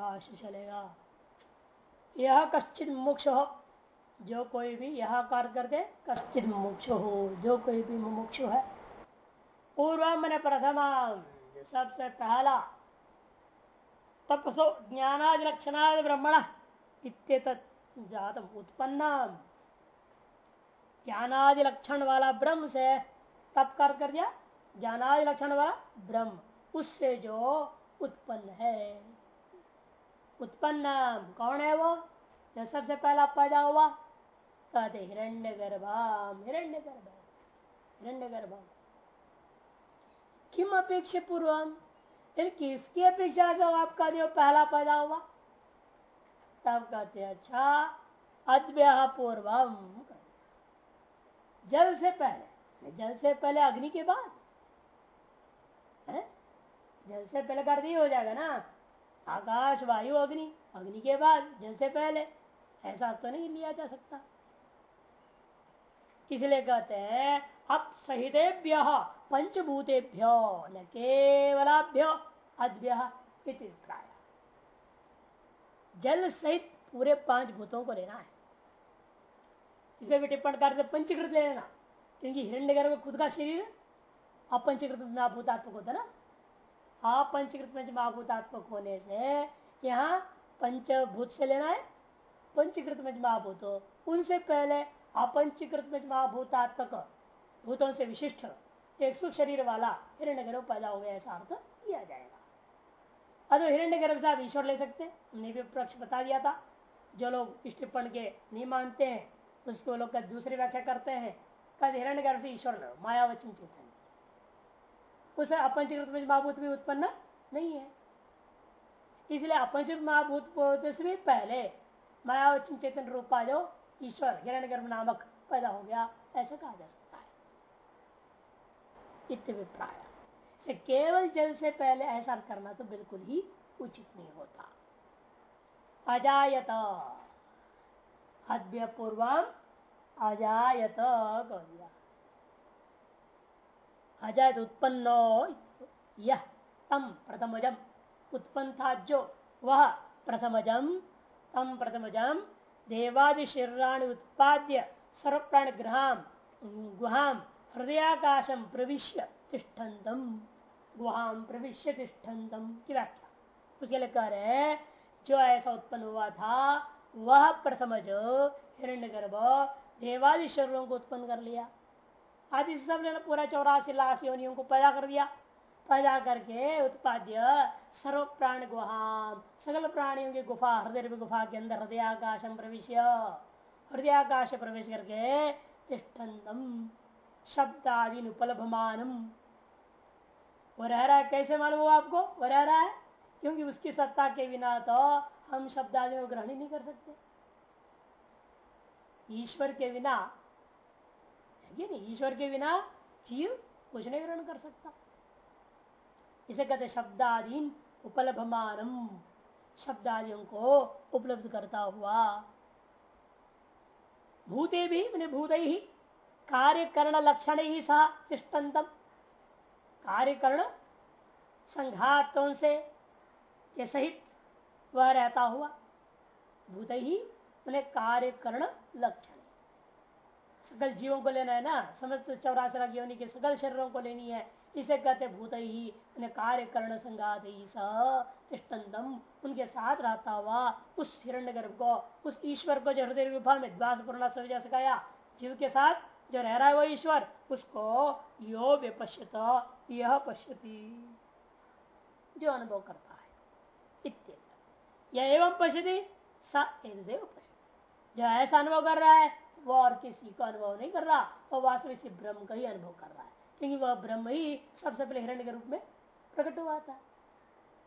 भाष्य चलेगा। यह कश्चित मोक्ष हो। जो कोई भी यह कार्य करते कश्चित मोक्ष हो। जो कोई भी मुमुक्ष है। पूर्व मैंने प्रथमा, सबसे पहला, तपसो ज्ञानादि लक्षणादि ब्रह्मण इत जातम उत्पन्न ज्ञानादि लक्षण वाला ब्रह्म से तप कर कर दिया। ज्ञानादि लक्षण वाला ब्रह्म, उससे जो उत्पन्न है। उत्पन्न कौन है वो? जो सबसे पहला पैदा हुआ? कहते हिरण्य गर्भम हिरण्य गर्भ हिरण्य गर्भम किम अपेक्षा पूर्वम किसकी अपेक्षा से आपका जो पहला पैदा हुआ? तब कहते अच्छा अद्व्य पूर्वम जल से पहले। जल से पहले अग्नि के बाद। है? जल से पहले कर दी हो जाएगा ना? आकाश, वायु, अग्नि। अग्नि के बाद जल से पहले ऐसा तो नहीं लिया जा सकता। इसलिए कहते हैं अब सहितेभ्य पंचभूतेभ्यो, न केवलाभ्यो, अद्भ्य जल सहित पूरे पाँच भूतों को लेना है। इसमें भी टिप्पण कर पंचीकृत लेना। क्योंकि हिरण्य गर्भ खुद का शरीर अपंचीकृत महाभूतात्मक होता ना? अपंचीकृत महाभूतात्मक होने से यहाँ पंचभूत से लेना है, पंचीकृत महाभूत उनसे पहले अपंचीकृत महाभूतात्मक भूतों से विशिष्ट एक सुख शरीर वाला हिरण्य गर्भ पैदा हो गया, ऐसा अर्थ किया जाएगा। अरे हिरण्य गर्भ से आप ईश्वर ले सकते उन्हें भी पक्ष बता दिया था। जो लोग इस के नहीं मानते हैं, उसको लोग दूसरी व्याख्या करते हैं। कद हिरण्य गर्भ से ईश्वर मायावचन चेतन उसे अपंचीकृत महाभूत भी उत्पन्न नहीं है। इसलिए अपंचीकृत महाभूत से भी पहले मायावचन चेतन रूपा जो ईश्वर हिरण्य नामक पैदा हो गया, ऐसा कहा जा सकता है। इत्यभिप्राय से केवल जल से पहले ऐसा करना तो बिल्कुल ही उचित नहीं होता। अजायत, अद्य पूर्वम अजायत अजायत उत्पन्नो यह तम प्रथमजम। उत्पन्न था जो वह प्रथमजम। तम प्रथमजम। देवादि शरीराणि उत्पाद्य सर्वप्राण ग्रहाम गुहाम हृदयाकाशम प्रविश्य तिष्ठन्तम। गुहाम प्रविश्य तिष्ठन्तम की व्याख्या। उसके लिए कह रहे जो ऐसा उत्पन्न हुआ था वह प्रथम जो हिरण्य गर्भ देवादि शरीरों को उत्पन्न कर लिया। आदि सबने पूरा चौरासी लाख योनियों को पैदा कर दिया। पैदा करके उत्पाद्य सर्व प्राण गुहा, सकल प्राणियों की गुफा, हृदय गुफा के अंदर हृदय हृदयाकाशम प्रवेश, हृदयाकाश प्रवेश करके तिष्ठन्तम शब्दादि उपलभमानम। वो रह रहा है, कैसे मालूम हुआ आपको? वो रह रहा है, क्योंकि उसकी सत्ता के बिना तो हम शब्द आदि को ग्रहण ही नहीं कर सकते। ईश्वर के बिना नहीं, ईश्वर के बिना जीव कुछ नहीं ग्रहण कर सकता। इसे कहते शब्दादीन उपलब्धमानम। शब्दादियों को उपलब्ध करता हुआ। भूते भी मैंने भूत ही, कार्यकरण लक्षण ही सा तिष्टतम कार्यकरण संघातों से के सहित वह रहता हुआ। भूत ही मैंने कार्यकरण लक्षण। सकल जीवों को लेना है ना? समस्त चौरासी लाख योनि के सकल शरीरों को लेनी है। इसे कहते भूत ही कार्य कर्ण संघात ही तिष्टम उनके साथ रहता हुआ उस हिरण्य गर्भ को, उस ईश्वर को जो हृदय विभाग में द्वास पूर्णा सविजा सिखाया जीव के साथ जो रह रहा है वो ईश्वर, उसको यो विपश्यत यह पश्यति। जो अनुभव करता है। इत्यादि यह एवं पश्यति, स एवं जो ऐसा अनुभव कर रहा है वो और किसी का अनुभव नहीं कर रहा, वो वास्तव इसी ब्रह्म का ही अनुभव कर रहा है। क्योंकि वह ब्रह्म ही सबसे पहले हिरण्य के रूप में प्रकट हुआ था।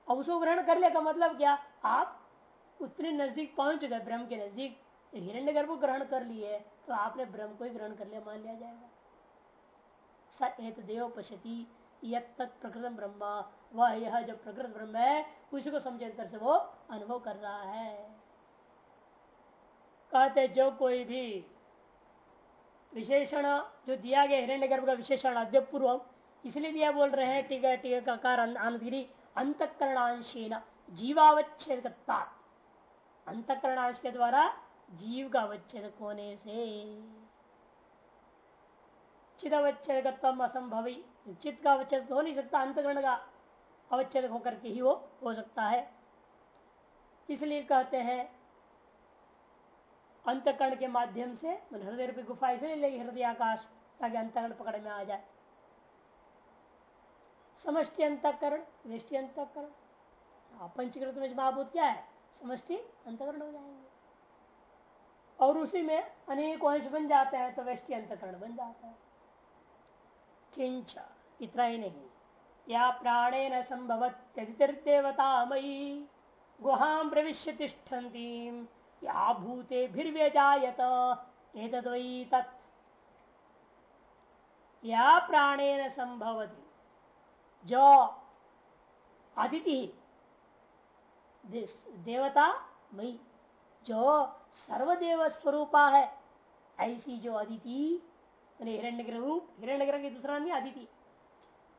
अब उसको ग्रहण कर ले का मतलब क्या? आप उतने नज़दीक पहुँच गए, ब्रह्म के नज़दीक हिरण्य गर्भ को ग्रहण कर लिए तो आपने ब्रह्म को ही ग्रहण कर लिया, मान लिया जाएगा। स एत देव पशति प्रकृत ब्रह्म। वह यह जो प्रकृत ब्रह्म है, उसी को समझे अंतर से वो अनुभव कर रहा है। कहते जो कोई भी विशेषण, जो दिया गया हिरण्य गर्भ का विशेषण अद्यपूर्व इसलिए दिया बोल रहे हैं, टीका टीका का कारण आनंदगिरी, अंतकरणांशीन जीवावच्छेद अंतकरणाश के द्वारा जीव का अवच्छेद होने से। चित अवच्छेद असंभवी। चित्त का अवच्छेद हो नहीं सकता, अंतकरण का अवच्छेद होकर के ही वो हो सकता है। इसलिए कहते हैं अंतकरण के माध्यम से हृदय रूपी गुफा इसलिए लेगी हृदय आकाश ताकि अंतकरण पकड़ में आ जाए। समष्टि अंतकरण वृष्टि अंतकरण। हाँ, पंचकृत में महाभूत क्या है? समष्टि अंतकरण हो जाएँगे। और उसी में अनेक अंश बन जाते हैं तो वृष्टि अंतकरण बन जाता है। किंच इतना ही नहीं। या प्राणे न संभवत्यतिर्देवता मई गुहां प्रविश्य तिष्ठती या भूते भिर्व्यजात एतद्वयी तत्। या प्राणेन संभवती। जो अदिति देवता मई जो सर्वदेव स्वरूपा है, ऐसी जो अदिति हिरण्य रूप हिरण्य की दूसरा नाम अदिति।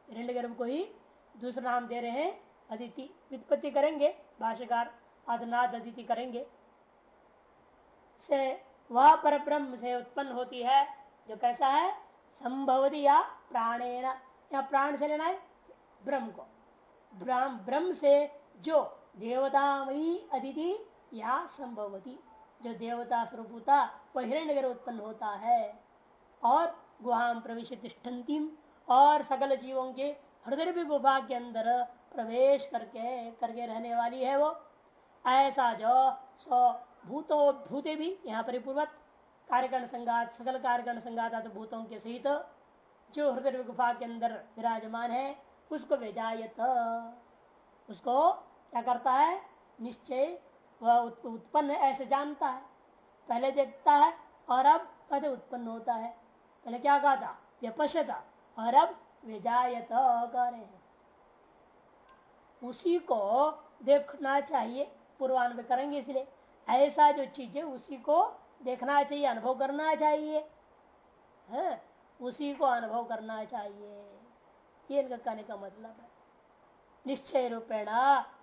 हिरण्य गर्भ को ही दूसरा नाम दे रहे हैं, अदिति। व्युत्पत्ति करेंगे, भाष्यकार अदनाद अदिति करेंगे। से वह पर ब्रह्म से उत्पन्न होती है, जो कैसा है? संभवती या प्राणेन। या प्राण से लेना है? ब्रह्म को। ब्रह्म से जो देवतामयी अदिति या संभवती, जो देवता स्वरूपता वह हिरण्य उत्पन्न होता है। और गुहाम प्रवेश तिष्ठंतिम और सकल जीवों के हृदय गुफा के अंदर प्रवेश करके करके रहने वाली है वो। ऐसा जो सो भूतो भूते भी यहाँ परिपूर्वक कार्यकरण संगात सकल कार्यकरण संगात भूतों के सहित जो हृदय गुफा के अंदर विराजमान है, उसको वेजायत उसको क्या करता है? निश्चय वह उत्पन्न ऐसे जानता है। पहले देखता है और अब पद उत्पन्न होता है। पहले क्या कहा था व्यपश्यता। और अब विजायत हैं। उसी को देखना चाहिए। पूर्वान्व करेंगे इसलिए। ऐसा जो चीज़ है उसी को देखना चाहिए, अनुभव करना चाहिए। है, उसी को अनुभव करना चाहिए। ये इनका कहने का मतलब है। निश्चय रूपेण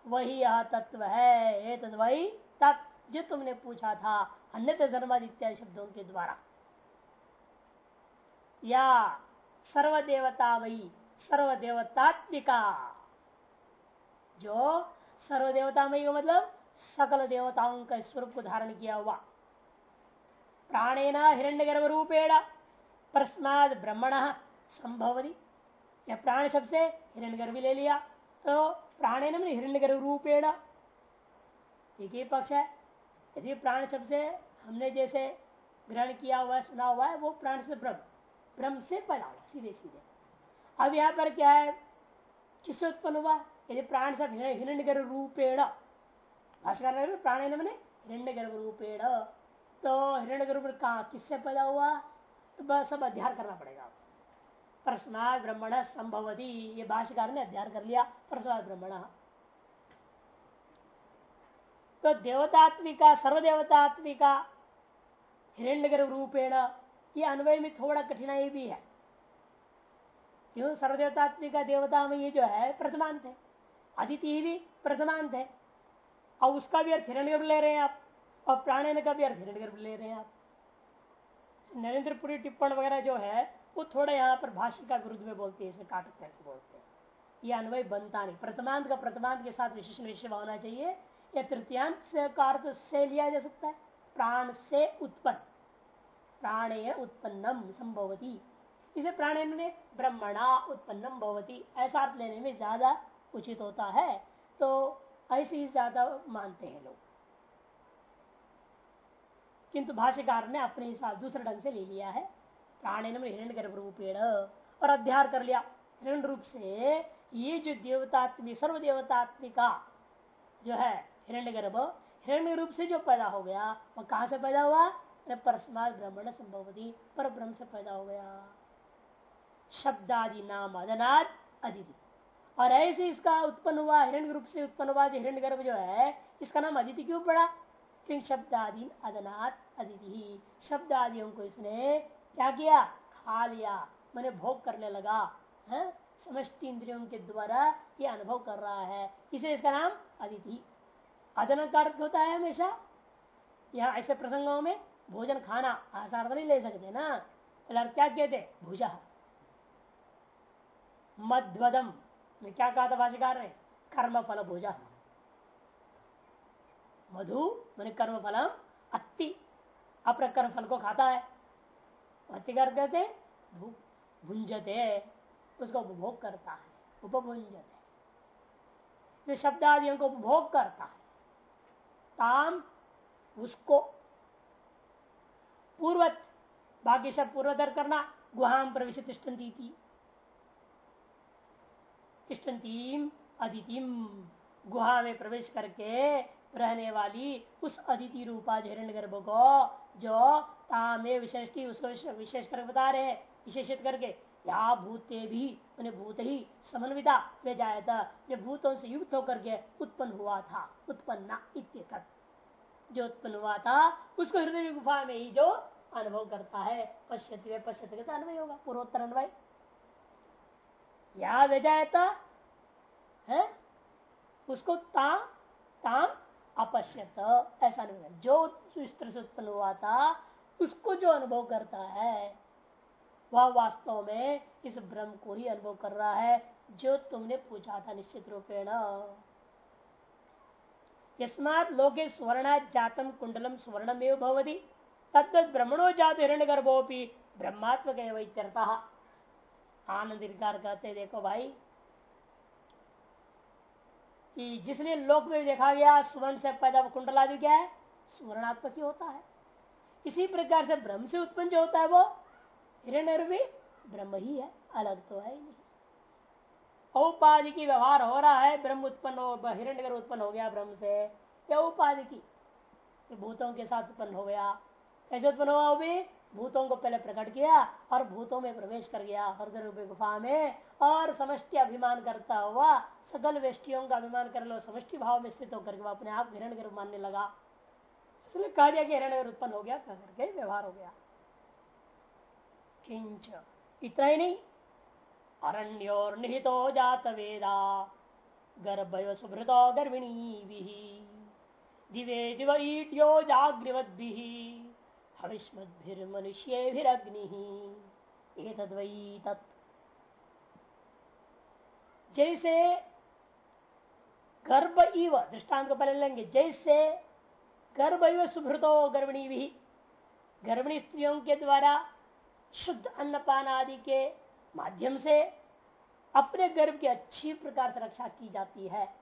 वही यह तत्व है तत्व वही तक जो तुमने पूछा था अन्य धर्माद इत्यादि शब्दों के द्वारा। या सर्वदेवता वही, सर्वदेवतात्मिका। जो सर्वदेवतामयी का मतलब सकल देवताओं का स्वरूप को धारण किया हुआ। प्राणेन हिरण्य गर्भ रूपेण प्रस्माद ब्रह्मण संभवती। या प्राण शब्द से हिरण्य गर्भ ले लिया। तो प्राणेन हिरण्य गर्भ रूपेण एक ही पक्ष है। यदि प्राण शब्द से हमने जैसे ग्रहण किया हुआ सुना हुआ है, वो प्राण से ब्रह्म ब्रह्म से पैदा हुआ सीधे सीधे। अब यहाँ पर क्या है? किससे उत्पन्न हुआ? यदि प्राण सब हिरण्य गर्भ रूपेण भाषकर प्राण मैंने हिरण्य गर्भ रूपेण तो हिरण्य गर्भ कहा किससे पैदा हुआ? तो बस सब अध्ययन करना पड़ेगा। प्रश्नाद ब्रह्मण संभवती। ये भाष्यकार ने अध्ययन कर लिया प्रश्नाद ब्रह्मण। तो देवतात्मिका सर्वदेवतात्मिका हिरण्य गर्भ रूपेण ये अन्वय में थोड़ा कठिनाई भी है। क्यों? सर्वदेवतात्मिका देवता में ये जो है, प्रथमांत है। अदिति भी प्रथमांत है। और उसका भी अर्थ हिरण्य ले रहे हैं आप, और प्राणायाम का भी अर्थ हिरण्य ले रहे हैं आप। नरेंद्रपुरी टिप्पण वगैरह जो है, वो थोड़ा यहाँ पर भाष्य का विरुद्ध में बोलते हैं, इसे काट करके बोलते हैं। ये अन्वय बनता नहीं। प्रथमांत का प्रथमांत के साथ विशेष विषय होना चाहिए, या तृतीयांत से का अर्थ से लिया जा सकता है? प्राण से उत्पन्न। प्राणेय उत्पन्नम संभवती। इसे प्राणायाम में ब्रह्मणा उत्पन्नम भवती। ऐसा अर्थ लेने में ज़्यादा उचित होता है। तो ऐसे ही ज़्यादा मानते हैं लोग। किंतु भाष्यकार ने अपने हिसाब दूसरे ढंग से ले लिया है। प्राणेन हिरण्य गर्भ रूपेण और अध्यार कर लिया। हिरण रूप से ये जो देवतात्मिक सर्वदेवतात्मिका जो है हिरण्य गर्भ, हिरण्य रूप से जो पैदा हो गया, वह कहा से पैदा हुआ? परस्मात ब्रह्मण संभवती पर ब्रह्म से पैदा हो गया। शब्दादि नाम अदनाद अदिति और ऐसे इसका उत्पन्न हुआ, हिरण्य रूप से उत्पन्न हुआ जो हिरण्य गर्भ जो है, इसका नाम अदिति क्यों पड़ा? क्योंकि शब्द आदि अदनाथ अदिति शब्द आदियों को इसने क्या किया? खा लिया। मैंने भोग करने लगा, है? समष्टि इंद्रियों के द्वारा ये अनुभव कर रहा है। इसलिए इसका नाम अदिति। अदन का अर्थ होता है हमेशा, यहाँ ऐसे प्रसंगों में भोजन खाना आसार नहीं ले सकते ना। क्या कहते? भुजा। मध्वदम में क्या कहा था भाषिकार ने? कर्म फल भुजा। मधु, मैंने कर्म फलम अति अपने कर्म फल को खाता है। अति कर देते भुंजते, उसको उपभोग करता है, उपभुंजते। जो शब्द आदियों को उपभोग करता है, ताम उसको पूर्वत, बाकी शब्द पूर्वधर करना गुहाम प्रवेश तिष्ठती तिष्ठतीम अदितिम गुहा में प्रवेश करके रहने वाली उस अदिति रूपा हिरण्य गर्भ को जो तामे विशेषी उसको विशेष कर बता रहे हैं, विशेषित करके। या भूते भी, उन्हें भूत ही समन्विता में जाया था जो भूतों से युक्त होकर के उत्पन्न हुआ था। उत्पन्ना जो उत्पन्न हुआ था, उसको हृदय गुफा में ही जो अनुभव करता है, पश्यति पश्यति का होगा, पूर्वोत्तर अनुभव। या विजायता है? उसको ता, ताम अपश्यत ऐसा नहीं जो इस तरह से उत्पन्न हुआ था, उसको जो अनुभव करता है, वह वास्तव में इस ब्रह्म को ही अनुभव कर रहा है, जो तुमने पूछा था निश्चित रूपेण। यस्मात लोके स्वर्ण जातम कुंडलम स्वर्णमेव भवती। तत्त ब्रह्मणो जात हिरण्य गर्भोपी ब्रह्मात्मक आनंद कहते देखो भाई। कि जिसने लोक में देखा गया, सुवर्ण से पैदा कुंडला आदि क्या है? स्वर्णात्मक ही होता है। इसी प्रकार से ब्रह्म से उत्पन्न जो होता है वो हिरण्य भी ब्रह्म ही है, अलग तो है ही नहीं। औपाधि की व्यवहार हो रहा है, ब्रह्म उत्पन्न हो हिरण्य उत्पन्न हो गया ब्रह्म से। या उपाधि की? भूतों के साथ उत्पन्न हो गया। कैसे उत्पन्न हुआ वो भी? भूतों को पहले प्रकट किया और भूतों में प्रवेश कर गया। हृदय रूपी गुफा में और समष्टि अभिमान करता हुआ सकल वेष्टियों का अभिमान कर लो, समष्टि भाव में स्थित होकर के अपने आप हिरण मानने लगा। इसलिए कहा गया कि हिरण उत्पन्न हो गया, कह करके व्यवहार हो गया। किंच, इतना ही नहीं, अरण्योर निहितो जात वेदा गर्भ सुभृतो गर्भिणी दिवे दिव ईट्यो जागृवद्भि हविष्मद्भिर्मनुष्यभिरग्नि एतद्वई तत्। जैसे गर्भ इव दृष्टांत को पहले लेंगे जैसे गर्भ इव सुभृतो गर्भिणी भी गर्भिणी स्त्रियों के द्वारा शुद्ध अन्नपान आदि के माध्यम से अपने गर्भ की अच्छी प्रकार से रक्षा की जाती है।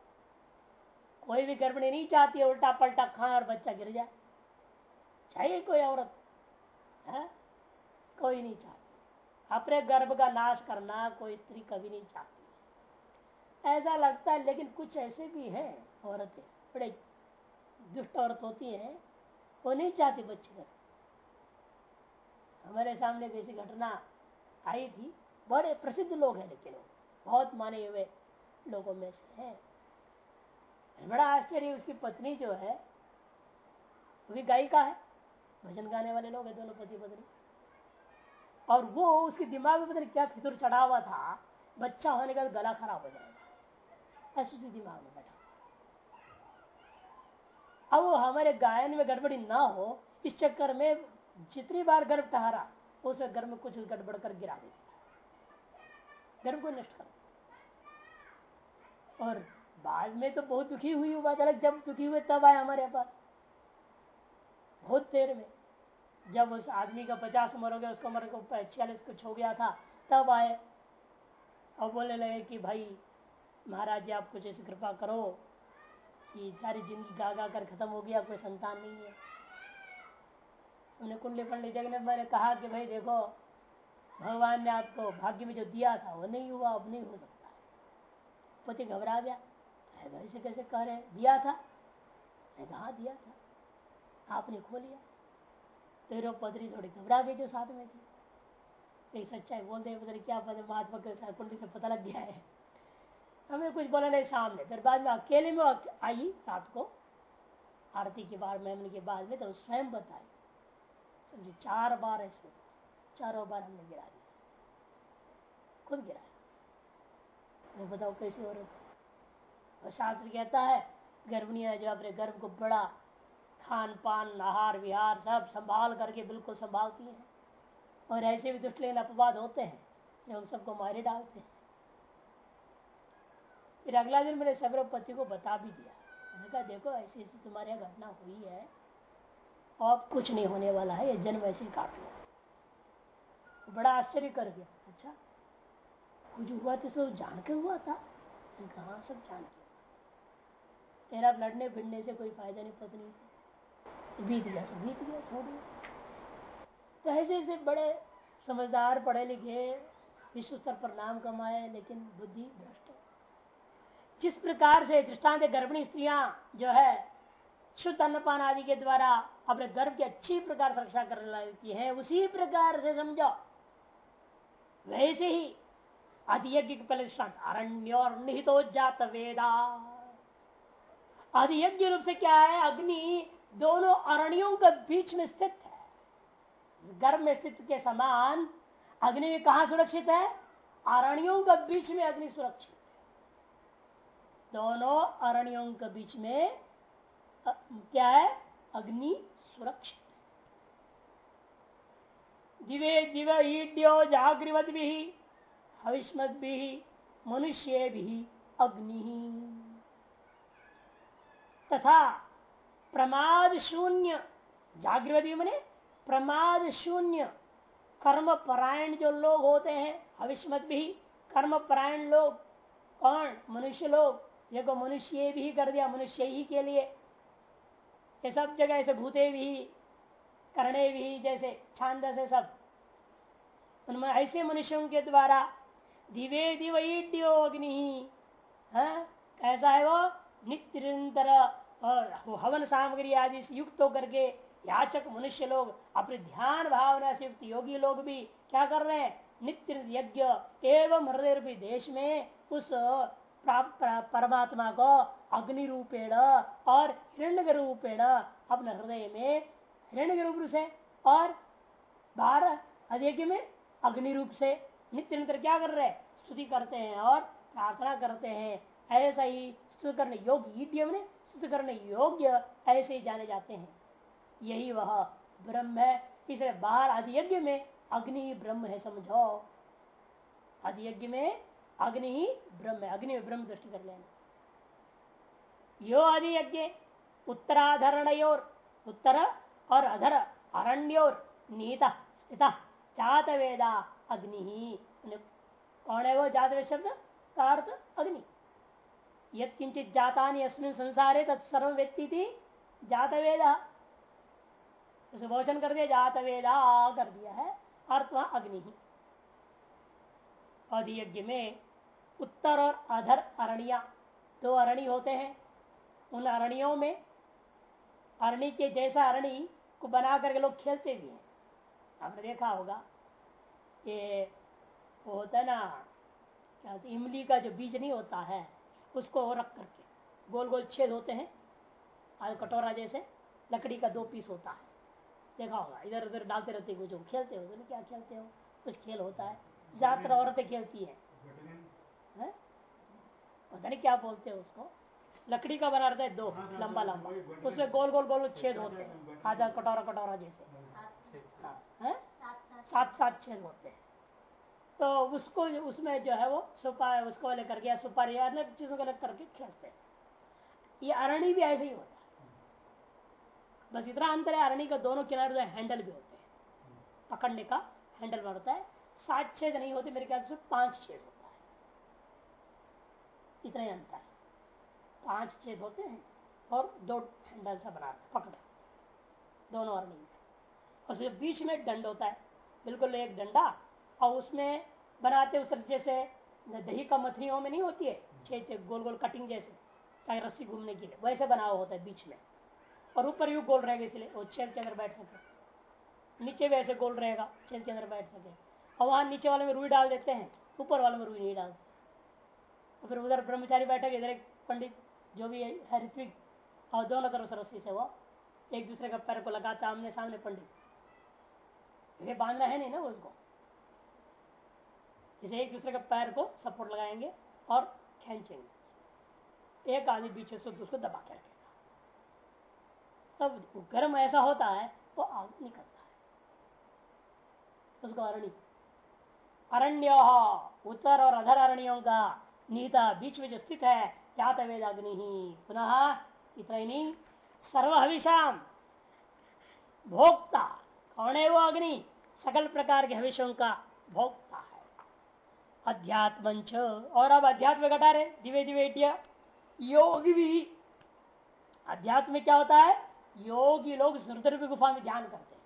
कोई भी गर्भिणी नहीं चाहती उल्टा पलटा खाना और बच्चा गिर जाए। चाहिए कोई औरत, है? कोई नहीं चाहती। अपने गर्भ का नाश करना कोई स्त्री कभी नहीं चाहती। ऐसा लगता है, लेकिन कुछ ऐसे भी हैं औरतें, बड़े दुष्ट औरत होती हैं, वो नहीं चाहती बच्चे का। हमारे सामने ऐसी घटना आई थी। बड़े प्रसिद्ध लोग हैं, लेकिन वो बहुत माने हुए लोगों में से है। बड़ा आश्चर्य, उसकी पत्नी जो है, वो भी गायिका है। भजन गाने वाले लोग हैं दोनों पति पत्नी। और वो उसके दिमाग में पता नहीं क्या फितुर चढ़ा हुआ था, बच्चा होने का गला खराब हो जाएगा। ऐसे उसके दिमाग में बैठा। अब हमारे गायन में गड़बड़ी ना हो, इस चक्कर में जितनी बार गर्भ ठहरा, उसमें गर्भ में कुछ गड़बड़ कर गिरा देती। गर्भ को नष्ट कर और बाद में तो बहुत दुखी हुई बात अलग, जब दुखी हुए तब आए हमारे पास। बहुत देर में। जब उस आदमी का पचास उम्र हो गया, उसको उम्र को छियालीस कुछ हो गया था, तब आए और बोलने लगे कि भाई, महाराज जी, आप कुछ ऐसी कृपा करो कि सारी ज़िंदगी गा गा कर खत्म हो गया, कोई संतान नहीं है। उन्हें कुंडली पंडली देखने मैंने कहा कि भाई देखो, भगवान ने आपको भाग्य में जो दिया था, वो नहीं हुआ, अब नहीं हो सकता। पति घबरा गया। ऐसे कैसे कह रहे दिया था? कहा, दिया था। आपने खो लिया। तेरो पदरी थोड़ी घबरा गई जो साथ में थी। एक सच्चाई बोल दे, पता क्या पता महात्मा के कुंडली से पता लग गया है। हमें कुछ बोला नहीं सामने। फिर बाद में अकेले में आई रात को। आरती के बाद, मेमन के बाद में तो स्वयं बताई समझे चार बार ऐसे चारों बार हमने गिरा दिया। खुद गिराया। तो बताओ कैसी है और शास्त्र कहता है, गर्भिणियाँ जो अपने गर्भ को बड़ा खान पान आहार विहार सब संभाल करके बिल्कुल संभालती है। और ऐसे भी दुष्ट लेकिन अपवाद होते हैं, जो हम सबको मारे डालते हैं। फिर अगला दिन मैंने सबर पति को बता भी दिया। मैंने कहा, देखो, ऐसी ऐसी तुम्हारे यहाँ घटना हुई है अब कुछ नहीं होने वाला है, ये जन्म ऐसे काट लो। बड़ा आश्चर्य कर गया। अच्छा कुछ हुआ तो सब जान के हुआ था? कहा सब जान के तेरा लड़ने भिड़ने से कोई फ़ायदा नहीं, पत्नी से? बीत गया सब बीत गया छोड़ दिया तो ऐसे ऐसे बड़े समझदार पढ़े लिखे विश्व स्तर पर नाम कमाए, लेकिन बुद्धि भ्रष्ट जिस प्रकार से दृष्टांत गर्भिणी स्त्रियाँ जो है, शुद्ध अन्नपान आदि के द्वारा अपने गर्भ की अच्छी प्रकार सुरक्षा करने लगती है, उसी प्रकार से समझो, वैसे ही अधियज्ञ के पहले दृष्टांत, अरण्य और निहितो जात वेदा। अधियज्ञ रूप से क्या है? अग्नि दोनों अरण्यों के बीच में स्थित है। गर्भ में स्थित के समान अग्नि कहा सुरक्षित है? अरण्यों के बीच में अग्नि सुरक्षित दोनों अरण्यों के बीच में क्या है? अग्नि सुरक्षित दिवे, दिव ईड्यो जागृवत भी हविष्मत भी, मनुष्य भी अग्नि तथा प्रमाद शून्य। जागृवती मने, प्रमाद शून्य। कर्म परायण जो लोग होते हैं, हविष्मत भी कर्म परायण लोग। कौन? मनुष्य लोग। ये को मनुष्य भी कर दिया, मनुष्य ही के लिए। ये सब जगह ऐसे भूते भी करने भी, जैसे छांद से सब। उनमें ऐसे मनुष्यों के द्वारा दिवे दिवो अग्नि हाँ? कैसा है वो? नित्य निरंतर हवन सामग्री आदि से युक्त होकर के याचक मनुष्य लोग, अपने ध्यान भावना से युक्त योगी लोग भी क्या कर रहे हैं? नित्य यज्ञ एवं हृदय रूपी देश में उस परमात्मा को अग्नि रूपेण और हिरण्य रूपेण अपने हृदय में, हिरण्य रूप से और बाहर अधिक में अग्नि रूप से नित्य नित्य क्या कर रहे हैं? स्तुति करते हैं और प्रार्थना करते हैं। ऐसा ही स्तुति करने योग्य स्तुति करने योग्य ऐसे ही जाने जाते हैं। यही वह ब्रह्म है। इसलिए बाहर अधियज्ञ में अग्नि ब्रह्म है, समझो। अधियज्ञ में अग्नि ही ब्रह्म है। अग्नि में ब्रह्म दृष्टि कर लेना। यो आदि यज्ञ उत्तराधरण उत्तर और अधर, अरण्योर, नीत, स्थित जात वेदा अग्नि। ही कौन है वो? जात शब्द का अर्थ अग्नि। यद किंचित जाता संसारे तत्सर्व व्यक्ति थी जात उसे भोजन कर दिया जात वेदा कर दिया है अर्थ वहाँ अग्नि। ही अधियज्ञ में उत्तर और अधर अरणिया, दो अरणी होते हैं। उन अरणियों में अरणी के जैसा अरणी को बना करके लोग खेलते भी हैं। आपने देखा होगा, ये होता ना इमली का जो बीज नहीं होता है उसको रख करके। गोल गोल छेद होते हैं आज कटोरा जैसे लकड़ी का दो पीस होता है। देखा होगा इधर उधर डालते रहते हो जो खेलते हो तो क्या खेलते हो? कुछ खेल होता है। ज़्यादातर औरतें खेलती है। है? पता नहीं क्या बोलते हैं उसको? लकड़ी का बना रहता है दो हाँ, हाँ, लंबा हाँ, लंबा उसमें गोल गोल गोल छेद होते हैं आधा कटोरा कटोरा जैसे। सात सात छेद होते हैं। तो उसको उसमें जो है वो सुपा उसको लेकर के सुपारी अलग चीज़ों को लेकर करके खेलते हैं। ये अरणी भी ऐसे ही होता है। बस इतना अंतर है, अरणी का दोनों किनारे हैंडल भी होते हैं। पकड़ने का हैंडल होता है। सात छेद नहीं होते, मेरे ख्याल से पाँच छेद होता है। इतना ही अंतर पाँच छेद होते हैं और दो हैंडल से बनाते पकड़ दोनों अर्निंग और सिर्फ़ बीच में दंड होता है। बिल्कुल एक डंडा और उसमें बनाते उस जैसे दही का मथलियों में नहीं होती है छेद गोल गोल कटिंग जैसे, ताकि रस्सी घूमने के लिए, वैसे बना हुआ होता है बीच में। और ऊपर यू गोल रहेगा इसलिए वो छेद के अंदर बैठ सके। नीचे भी ऐसे गोल रहेगा छेद के अंदर बैठ सके। और वहाँ नीचे वाले में रुई डाल देते हैं, ऊपर वाले में रुई नहीं डालते। फिर उधर ब्रह्मचारी बैठे इधर एक पंडित, जो भी है ऋत्विक और दोनों तरफ़ सरस्वती से वो एक दूसरे का पैर को लगाता आमने सामने पंडित। ये बांधना है नहीं ना उसको? इसे एक दूसरे का पैर को सपोर्ट लगाएँगे और खेचेंगे। एक आदमी बीच से उसको दबा के रखेगा। तब गर्म ऐसा होता है, वो आग निकलता है। उसको अरण्य अरण्य उत्तर और अधर अरण्यों का नीता बीच में जो स्थित है क्या तवेद अग्नि ही। पुनः इतना ही नहीं सर्वहविषाम भोक्ता कौन है वो अग्नि? सकल प्रकार के हविषयों का भोक्ता। अध्यात्म और अब अध्यात्म घटा रहे दिवे दिवे योग भी। अध्यात्म क्या होता है? योगी लोग रुद्र गुफा में ध्यान करते हैं।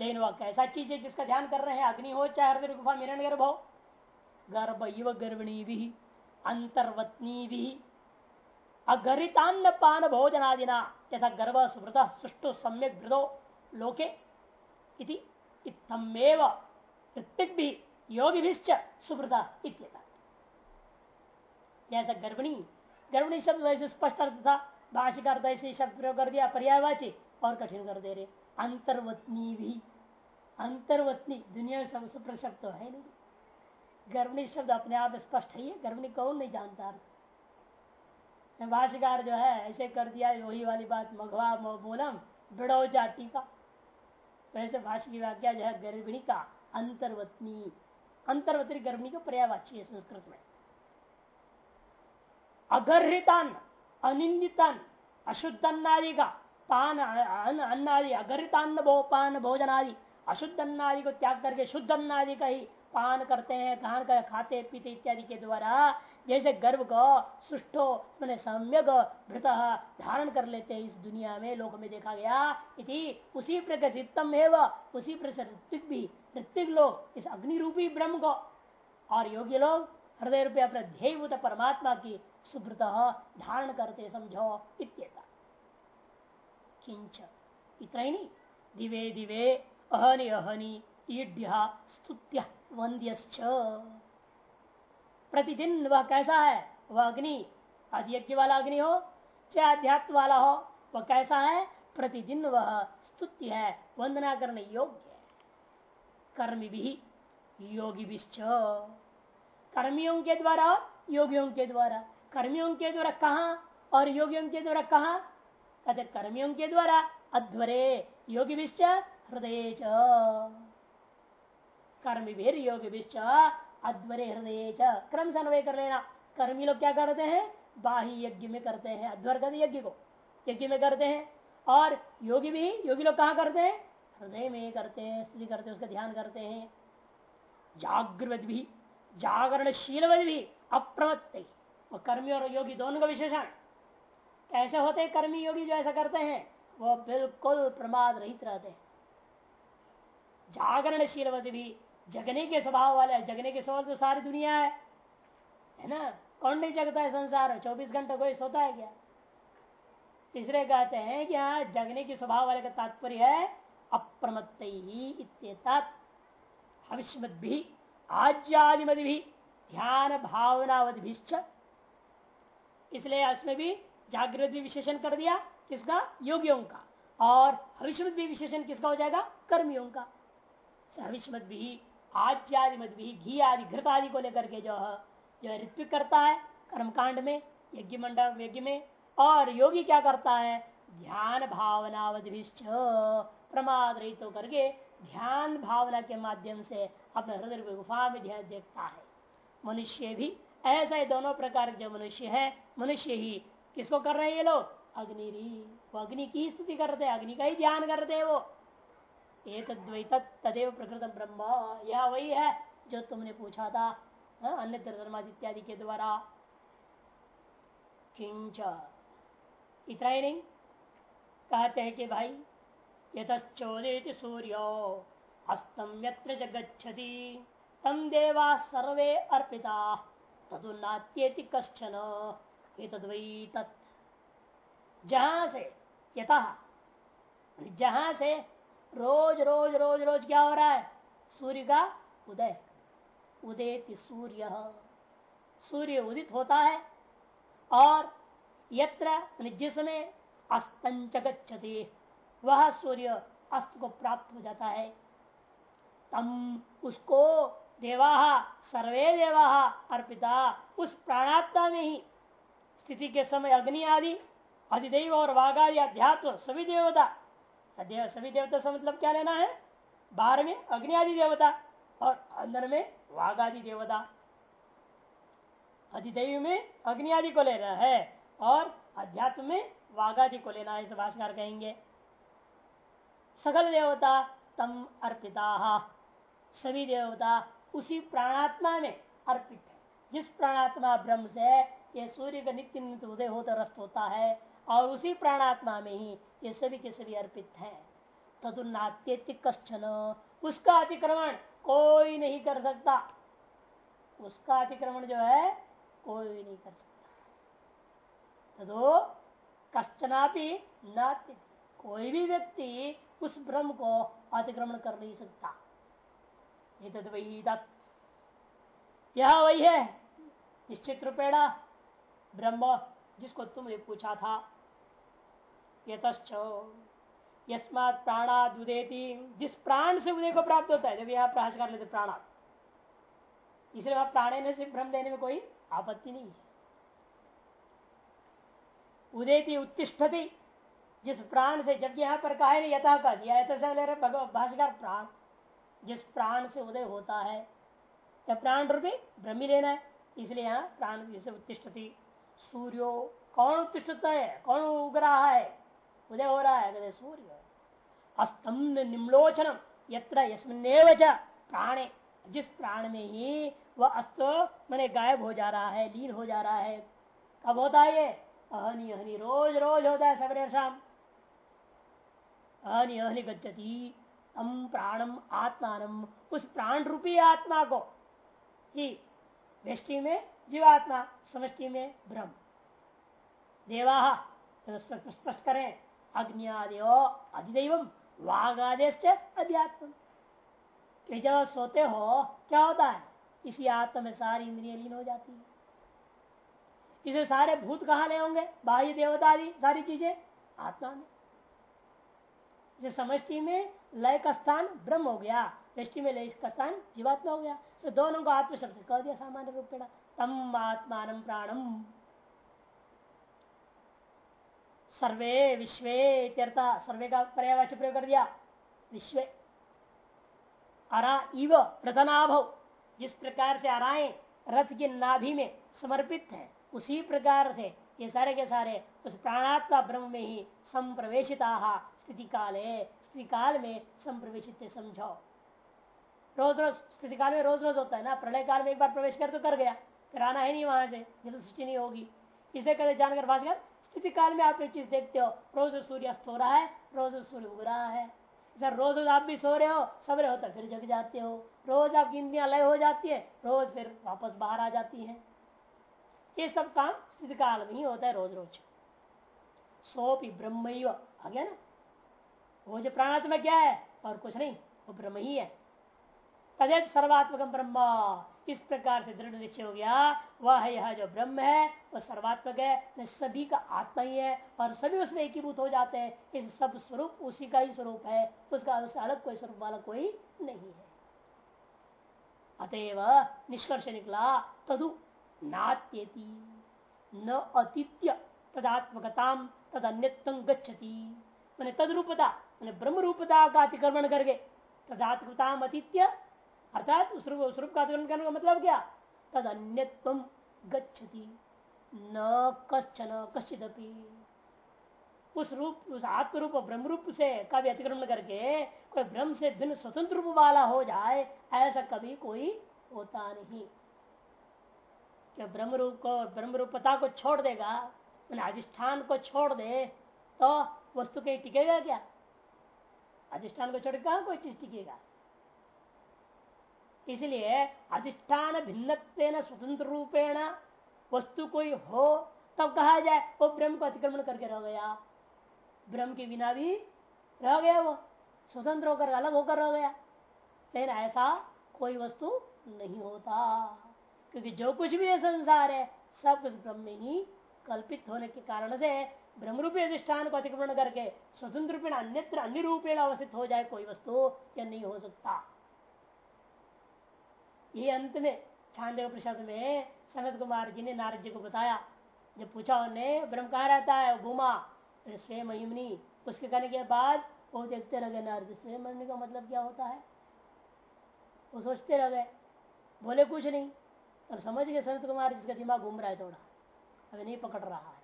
लेकिन वह कैसा चीज़ है जिसका ध्यान कर रहे हैं? अग्नि हो चाहे हृदय गुफा मिरण गर्भ हो। गर्भ युव गर्भिणी भी, अंतर्वत्नी भी। अगरितान्न पान भोजनादिना, यथा गर्भ सुभृत सुष्टु सम्यक वृदो लोके इति। इतमेव ऋतिक भी योगी भी सुभृता जैसा गर्भिणी गर्भिणी शब्द वैसे स्पष्ट अर्थ था। भाषिकार ऐसे शब्द प्रयोग कर दिया, पर्यायवाची और कठिन कर दे रहे। अंतर्वतनी भी। अंतर्वतनी, दुनिया में सबसे शब्द तो है नहीं। गर्भिणी शब्द अपने आप स्पष्ट है गर्भिणी कौन नहीं जानता भाष्यकार जो है, ऐसे कर दिया, वही वाली बात, मघवा बोलम, बिड़ो, जाति का। वैसे भाष्य की व्याख्या जो है, गर्भिणी का, अंतर्वत्नी। अंतर्वती गर्भिणी का पर्यावाची है संस्कृत में। अगर्तान अनिंदितान अशुद्ध अन्नादि का पान अन्नादि अगर्तान्न भो, पान भोजन आदि अशुद्ध अन्नादि को त्याग करके शुद्ध अन्नादि का ही पान करते हैं, खान कर, खाते, पीते इत्यादि के द्वारा जैसे गर्भ को सुष्टो मैंने सम्यक भृत धारण कर लेते हैं इस दुनिया में, लोक में देखा गया। इति उसी प्रकार चित्तम एवं, उसी प्रकार ऋतिक भी ऋतिक लोग इस अग्नि रूपी ब्रह्म को। और योग्य लोग हृदय रुपये अपने ध्येयभूत परमात्मा की सुभृत धारण करते समझो इत्यता। किंच, इतना ही नहीं। दिवे दिवे, अहनि अहनि ईड्य स्तुत्य वंद्यश्च प्रतिदिन वह कैसा है? वह अग्नि। अध्यज्ञ वाला अग्नि हो, चाहे अध्यात्म वाला हो, वह कैसा है? प्रतिदिन वह स्तुति है, वंदना करने योग्य है। कर्मी भी योगी भी कर्मियों के द्वारा योगियों के द्वारा। कर्मियों के द्वारा कहा और योगियों के द्वारा कहा? कहते कर्मियों के द्वारा अध्वरे, योगी विश्च हृदय कर्मी भी योगी विश्च अध्वरे हृदय क्रम से अन्वय कर लेना। कर्मी लोग क्या करते हैं? बाही यज्ञ में करते हैं। अध्वर करते यज्ञ को यज्ञ में करते हैं। और योगी भी, योगी लोग कहा करते हैं? हृदय में करते हैं, स्थिति करते हैं, उसका ध्यान करते हैं। जागृत भी जागरणशील भी अप्रमत्त और कर्मी और योगी दोनों का विशेषण। कैसे होते हैं कर्मी, योगी जो ऐसा करते हैं? वो बिल्कुल प्रमाद रहित रहते हैं। जागरणशील भी जगने के स्वभाव वाले जगने के स्वभाव तो सारी दुनिया है। है ना? कौन नहीं जगता है संसार चौबीस घंटे कोई सोता है क्या? तीसरे कहते हैं कि हाँ जगने के स्वभाव वाले का तात्पर्य है, अप्रमत्त ही भी, आज्यादिमद भी, ध्यान भावनावधि इसलिए इसमें भी जागृत भी विशेषण कर दिया किसका? योगियों का। और भविष्य भी विशेषण किसका हो जाएगा? कर्मियों का। हविष्मत भी आज्यादि मत भी घी आदि घृत आदि को लेकर के जो है, जो ऋत्विक करता है, कर्मकांड में, यज्ञ मंडल यज्ञ में, और योगी क्या करता है, ध्यान भावनावधिष्ठ प्रमाद रहित तो करके ध्यान भावना के माध्यम से अपने हृदय गुफा में ध्यान देखता है। मनुष्य भी ऐसा ही दोनोों प्रकार के जो मनुष्य है, मनुष्य ही किसको कर रहे हैं ये लोग? अग्नि वो अग्नि की स्तुति करते हैं, अग्नि का ही ध्यान करते हैं वो। एक तदेव प्रकृत ब्रह्म। यह वही है जो तुमने पूछा था हाँ, अन्य धर्माद इत्यादि के द्वारा। किंच। इतना ही नहीं। कहते हैं कि भाई यतोदित सूर्यो अस्तम यत्र जगछति तम देवा सर्वे अर्पिता तदु नात्येति कश्चन। तत् जहाँ से यथा जहाँ से रोज रोज रोज रोज क्या हो रहा है? सूर्य का उदय। उदय सूर्य। सूर्य उदित होता है और यत्र जिसमें अस्तंचगछति वह सूर्य अस्त को प्राप्त हो जाता है। तम उसको देवा, सर्वे देवा अर्पिता, उस प्राणात्मा में ही स्थिति के समय अग्नि आदि अधिदेव और वाघादि अध्यात्म सभी देवता सभी देवता से मतलब क्या लेना है? बाहर में अग्नि आदि देवता और अंदर में वाघ आदि देवता। अधिदेव में अग्नि आदि को लेना है और अध्यात्म में वाघ आदि को लेना है भाषाकार कहेंगे। सकल देवता तम अर्पिता। सभी देवता उसी प्राणात्मा में अर्पित है। जिस प्राणात्मा ब्रह्म से ये सूर्य का नित्य नित्य उदय होता, रस्त होता है और उसी प्राणात्मा में ही ये सभी के सभी अर्पित है। तदुन्नात्यति कश्चन। उसका अतिक्रमण कोई नहीं कर सकता। उसका अतिक्रमण जो है, कोई नहीं कर सकता। तो कश्चना भी नात्य कोई भी व्यक्ति उस ब्रह्म को अतिक्रमण कर नहीं सकता। तद वही यह वही है। निश्चित रूपेणा ब्रह्म जिसको तुमने पूछा था। यस्मात प्राणाद उदेती। जिस प्राण से उदय को प्राप्त होता है, जब यहाँ प्रहास कर लेते प्राणा इसलिए वहाँ प्राणे से भ्रम लेने में कोई आपत्ति नहीं है। उदयती उत्तिष्ठती। जिस प्राण से, जब यहाँ पर कहा है यथा का दिया भाषाकार प्राण। जिस प्राण से उदय होता है या प्राण रूपी ब्रह्मी लेना है। इसलिए यहाँ प्राण जिसे उत्तिष्ठती। सूर्यो, कौन उत्तिष्ठता है? कौन उग रहा है? उदय हो रहा है कहते सूर्य। अस्तम निम्लोचनम यत्र यस्मिन्नेव प्राणे। जिस प्राण में ही वह अस्त, मैंने गायब हो जा रहा है, लीन हो जा रहा है, कब होता है ये? अहनी अहनी, रोज रोज होता है सवेरे शाम। अहनी अहनी गच्छती, तम प्राणम आत्मान उस प्राण रूपी आत्मा को ही व्यष्टि में जीवात्मा, समष्टि में ब्रह्म। देवा स्पष्ट करें। अग्नियादयो अधिदेव वाघादेश अध्यात्म। जब सोते हो, क्या होता है? इसी आत्मा में सारी इंद्रिय लीन हो जाती है। इसे सारे भूत कहाँ ले होंगे? बाह्य आदि, सारी चीज़ें आत्मा में। इसे समष्टि में लय का स्थान ब्रह्म हो गया। दृष्टि में लय का स्थान जीवात्मा हो गया। तो दोनों को आत्म कह दिया, सामान्य रूप में तम आत्मान प्राणम सर्वे विश्वे सर्वे का पर्यावाच प्रयोग कर दिया। विश्व। अरा इव रथनाभ जिस प्रकार से अराए रथ की नाभि में समर्पित है, उसी प्रकार से ये सारे के सारे उस प्राणात्मा ब्रह्म में ही संप्रवेशिता स्थिति काल है स्थिति काल में संप्रवेशित समझो रोज रोज स्थिति काल में रोज रोज होता है ना, प्रलय काल में एक बार प्रवेश कर तो कर गया फिर आना है नहीं वहाँ से, जब सृष्टि नहीं होगी। इसे कहते जानकर भाषकर स्थिति काल में आप एक चीज़ देखते हो, रोज सूर्य अस्त हो रहा है, रोज सूर्य उग रहा है। सर रोज आप भी सो रहे हो सवेरे होता फिर जग जाते हो। रोज आपकी इंद्रियाँ लय हो जाती है, रोज फिर वापस बाहर आ जाती है। ये सब काम स्थिति काल में ही होता है रोज रोज। सोपी ब्रह्म आ गया ना? वो जो प्राणात्मा क्या है? और कुछ नहीं, वो ब्रह्म ही है। तदेत सर्वात्मक ब्रह्म। इस प्रकार से दृढ़ निश्चय हो गया। वह है, यह जो ब्रह्म है, वह सर्वात्मक है सभी का आत्मा ही है, और सभी उसमें एकीभूत हो जाते हैं। इस सब स्वरूप उसी का ही स्वरूप है। उसका उससे अलग कोई स्वरूप वाला कोई नहीं है। अतएव निष्कर्ष निकला, तदु नात्येति, न अतिथ्य तदात्मकता तद अन्यत्व गच्छति। मैंने तद रूपता मैंने ब्रह्म रूपता का अतिक्रमण करके तदात्मकता अतिथ्य अर्थात उस रूप का अतिक्रमण करने का मतलब क्या? तद अन्य गच्छति। न कश्चन कश्चित उस रूप उस आत्म रूप ब्रह्म रूप से कभी अतिक्रमण करके कोई ब्रह्म से भिन्न स्वतंत्र रूप वाला हो जाए, ऐसा कभी कोई होता नहीं। क्या ब्रह्म रूप को ब्रह्म रूपता को छोड़ देगा अधिष्ठान को छोड़ दे तो वस्तु कहीं टिकेगा क्या? अधिष्ठान को छोड़ कहा कोई चीज़ टिकेगा? इसलिए अधिष्ठान भिन्न स्वतंत्र रूपेण वस्तु कोई हो, तब कहा जाए, वो ब्रह्म को अतिक्रमण करके रह गया। ब्रह्म के बिना भी रह गया वो, स्वतंत्र होकर, अलग होकर रह गया। लेकिन ऐसा कोई वस्तु नहीं होता, क्योंकि जो कुछ भी है संसार है, सब कुछ ब्रह्म में ही कल्पित होने के कारण से ब्रह्म रूपी अधिष्ठान को अतिक्रमण करके स्वतंत्र रूपेण अन्यत्र अन्य रूपेण अवस्थित हो जाए कोई वस्तु, यह नहीं हो सकता। ये अंत में छांदे प्रसाद में सनत कुमार जी ने नारद जी को बताया। जब पूछा उन्हें ब्रह्म कहा रहता है? घूमा। स्वयं महिमनी उसके करने के बाद वो देखते रह गए नारद। स्वयं महिमनी का मतलब क्या होता है? वो सोचते रह गए। बोले, कुछ नहीं। तब समझ गए संत कुमार जिसका दिमाग घूम रहा है थोड़ा। अभी नहीं पकड़ रहा है।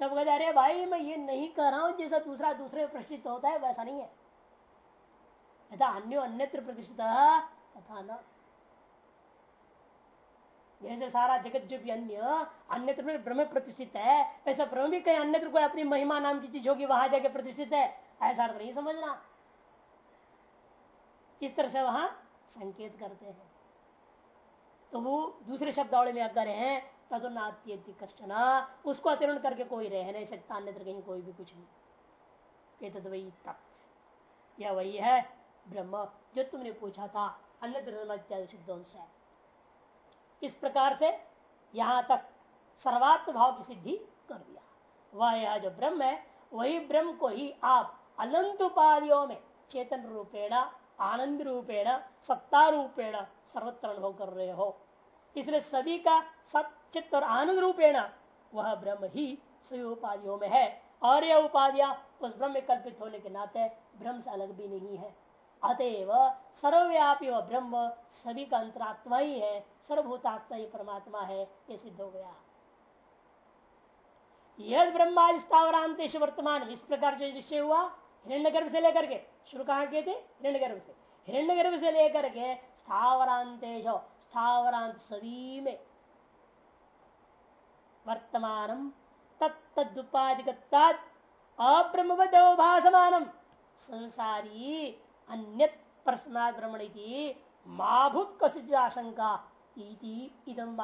तब कहते, अरे भाई, मैं ये नहीं कर रहा हूँ, जैसा दूसरा, दूसरे प्रतिष्ठित होता है, वैसा नहीं है। अन्य अन्यत्र प्रतिष्ठित तथा न जैसे सारा जगत जो भी अन्य, अन्यत्र ब्रह्म प्रतिष्ठित है वैसा ब्रह्म भी कहीं अन्यत्र कोई अपनी महिमा नाम की चीज़ होगी, वहाँ जाके प्रतिष्ठित है? ऐसा अर्थ नहीं समझना। इस तरह से वहाँ संकेत करते हैं। तो वो दूसरे शब्दावली में अगर हैं तद नात्यति कष्टना उसको अतिरण करके कोई रह नहीं सकता, अन्यत्र कहीं कोई भी कुछ नहीं। तद वही यह वही है ब्रह्म, जो तुमने पूछा था अन्य इत्यादि सिद्धों से। इस प्रकार से? यहाँ तक सर्वात्म भाव की सिद्धि कर दिया। वह यह जो ब्रह्म है, वही ब्रह्म को ही आप अनंत उपाधियों में चेतन रूपेण, आनंद रूपेण, सत्ता रूपेण सर्वत्र अनुभव कर रहे हो। इसलिए सभी का सचित और आनंद रूपेण वह ब्रह्म ही सभी उपाधियों में है। और यह उपाधियाँ उस ब्रह्म में कल्पित होने के नाते ब्रह्म से अलग भी नहीं है। अतएव सर्वव्यापी व ब्रह्म सभी का अंतरात्मा ही है। सर्वभूतात्मा ही परमात्मा है, ये सिद्ध हो गया। यद ब्रह्मादि स्थावरांतेश वर्तमान, इस प्रकार जो निश्चय हुआ हिरण्य गर्भ से लेकर के, शुरू कहा के थे? हिरण्य गर्भ से। हिरण्य गर्भ से लेकर के स्थावरांतेश स्थावरांत सभी में वर्तमान तत्तुपाधिक अब्रह्मवदभासमानम संसारी अन्य प्रश्ना भ्रमण की माभूत कसित आशंका। इदम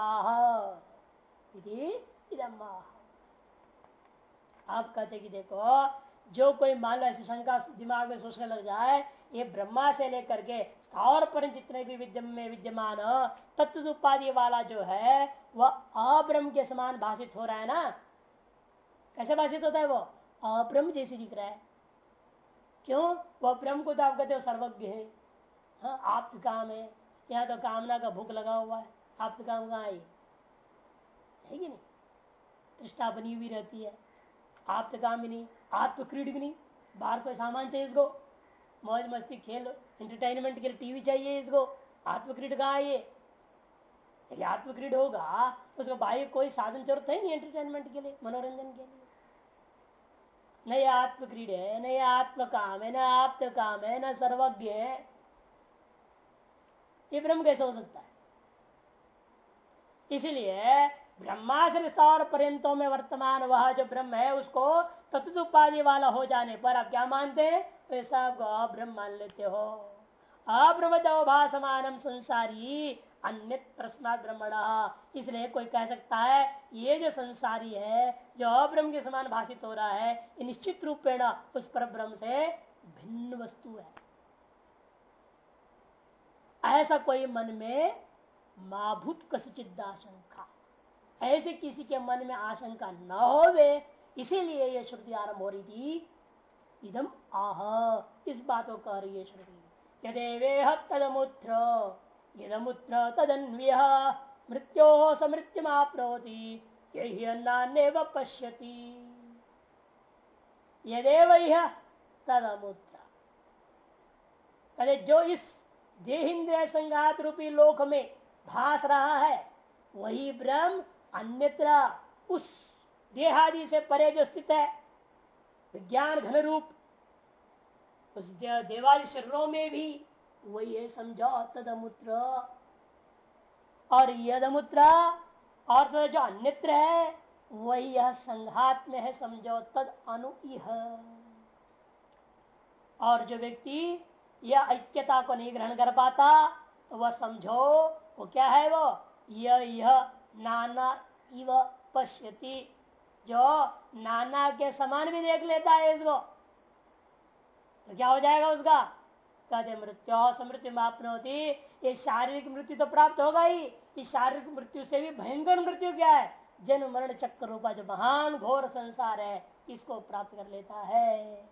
आप कहते कि देखो, जो कोई मान लो ऐसी शंका दिमाग में सोचने लग जाए, ये ब्रह्मा से लेकर के स्थावर पर जितने भी विद्यम में विद्यमान तत्व उपाधि वाला जो है, वह अब्रह्म के समान भाषित हो रहा है ना? कैसे भाषित होता है वो? अब्रह्म जैसे दिख रहा है। क्यों? वह ब्रह्म को तो आप कहते हो सर्वज्ञ है। हाँ आप काम है। यहाँ तो कामना का भूख लगा हुआ है। आप तो काम कहाँ आई है कि नहीं? तृष्ठा बनी हुई रहती है। आप तो काम भी नहीं आत्म क्रीड भी नहीं। बाहर कोई सामान चाहिए इसको? मौज मस्ती, खेल एंटरटेनमेंट के लिए टीवी चाहिए इसको? आत्मक्रीड कहा ये यदि आत्मक्रीड होगा तो उसको बाह्य कोई साधन ज़रूरत है नहीं एंटरटेनमेंट के लिए, मनोरंजन के लिए? न आत्मक्रीड है, न आत्म काम है, न आप्त काम है, न सर्वज्ञ है। ये ब्रह्म कैसे हो सकता है? इसलिए ब्रह्मा से विस्तार पर्यंतों में वर्तमान वह जो ब्रह्म है, उसको तत्व उपाधि वाला हो जाने पर आप क्या मानते हैं? तो सब अब्रह्म मान लेते हो। अब्रह्म संसारी अन्य प्रश्न ब्रह्मण। इसलिए कोई कह सकता है, ये जो संसारी है, जो अब्रह्म के समान भाषित हो रहा है निश्चित रूपेण उस पर ब्रह्म से भिन्न वस्तु है। ऐसा कोई मन में माभूत कसिचिद आशंका ऐसे किसी के मन में आशंका न होवे, इसीलिए यह श्रुति आरंभ हो रही थी। इदम आह, इस बात को कह रही है श्रुति। यदेवेह तदमुत्र, यदमुत्र तदन्व्य, मृत्यो समृत्युमाप्नोति यही अन्नान्य पश्यति। यदेव तदमुत्र। जो इस देहिंद्रिय संघात रूपी लोक में भास रहा है, वही ब्रह्म अन्यत्र उस देहादि से परे जो स्थित है, विज्ञान घन रूप उस देवादि शरीरों में भी वही है समझो तदमुत्र। और यदमुत्र और तो जो अन्यत्र है, वही यह संघात में है समझो तद अनु और जो व्यक्ति यह ऐक्यता को नहीं ग्रहण कर पाता तो वह समझो, वो क्या है वो? यह यह, नाना, इव, पश्यति। जो नाना के समान भी देख लेता है इसको तो क्या हो जाएगा उसका? कहते, मृत्यु समृत्यु होती ये शारीरिक मृत्यु तो प्राप्त होगा ही। इस शारीरिक मृत्यु से भी भयंकर मृत्यु क्या है? जन्म, मरण, चक्र रूपा जो महान घोर संसार है, इसको प्राप्त कर लेता है।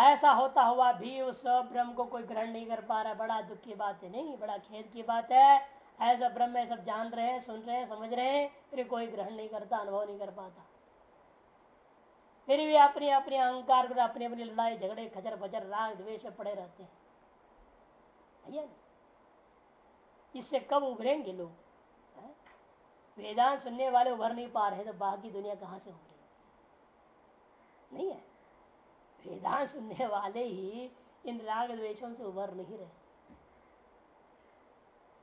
ऐसा होता हुआ भी उस ब्रह्म को कोई ग्रहण नहीं कर पा रहा, बड़ा दुख की बात है, नहीं, बड़ा खेद की बात है। ऐसा ब्रह्म है, सब जान रहे हैं, सुन रहे हैं, समझ रहे हैं, फिर कोई ग्रहण नहीं करता, अनुभव नहीं कर पाता। फिर भी अपने अपने अहंकार पर अपनी अपनी लड़ाई, झगड़े खजर बजर राग द्वेश में पड़े रहते हैं। इससे कब उभरेंगे लोग? वेदांत सुनने वाले उभर नहीं पा रहे तो बाकी दुनिया कहाँ से उभरेगी? नहीं है। वेदांत सुनने वाले ही इन राग द्वेषों से उभर नहीं रहे।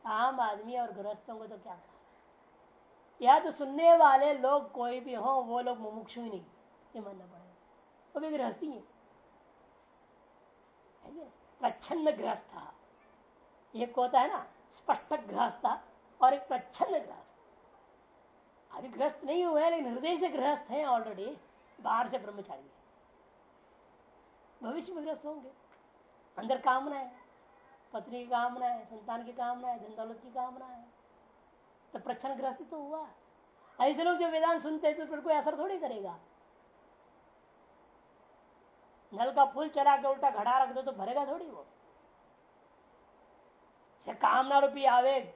आम आदमी और गृहस्थों को तो क्या कहा या तो सुनने वाले लोग कोई भी हो, वो लोग मुमुक्षु ही नहीं। ये मानना पड़ेगा। वो भी गृहस्थी है प्रच्छन्न गृहस्थ एक होता है ना, स्पष्ट गृहस्थ और एक प्रच्छन्न गृहस्थ। अभी गृहस्थ नहीं हुए लेकिन हृदय से गृहस्थ है ऑलरेडी बाहर से ब्रह्मचारी। भविष्य में ग्रस्त होंगे। अंदर कामना है, पत्नी की कामना है, संतान की कामना है धन दौलत की कामना है। तो प्रच्छन ग्रस्त तो हुआ। ऐसे लोग जो वेदांत सुनते हैं तो फिर कोई असर थोड़ी करेगा। नल का फूल चला के उल्टा घड़ा रख दो तो भरेगा थोड़ी वो। कामना रूपी आवेग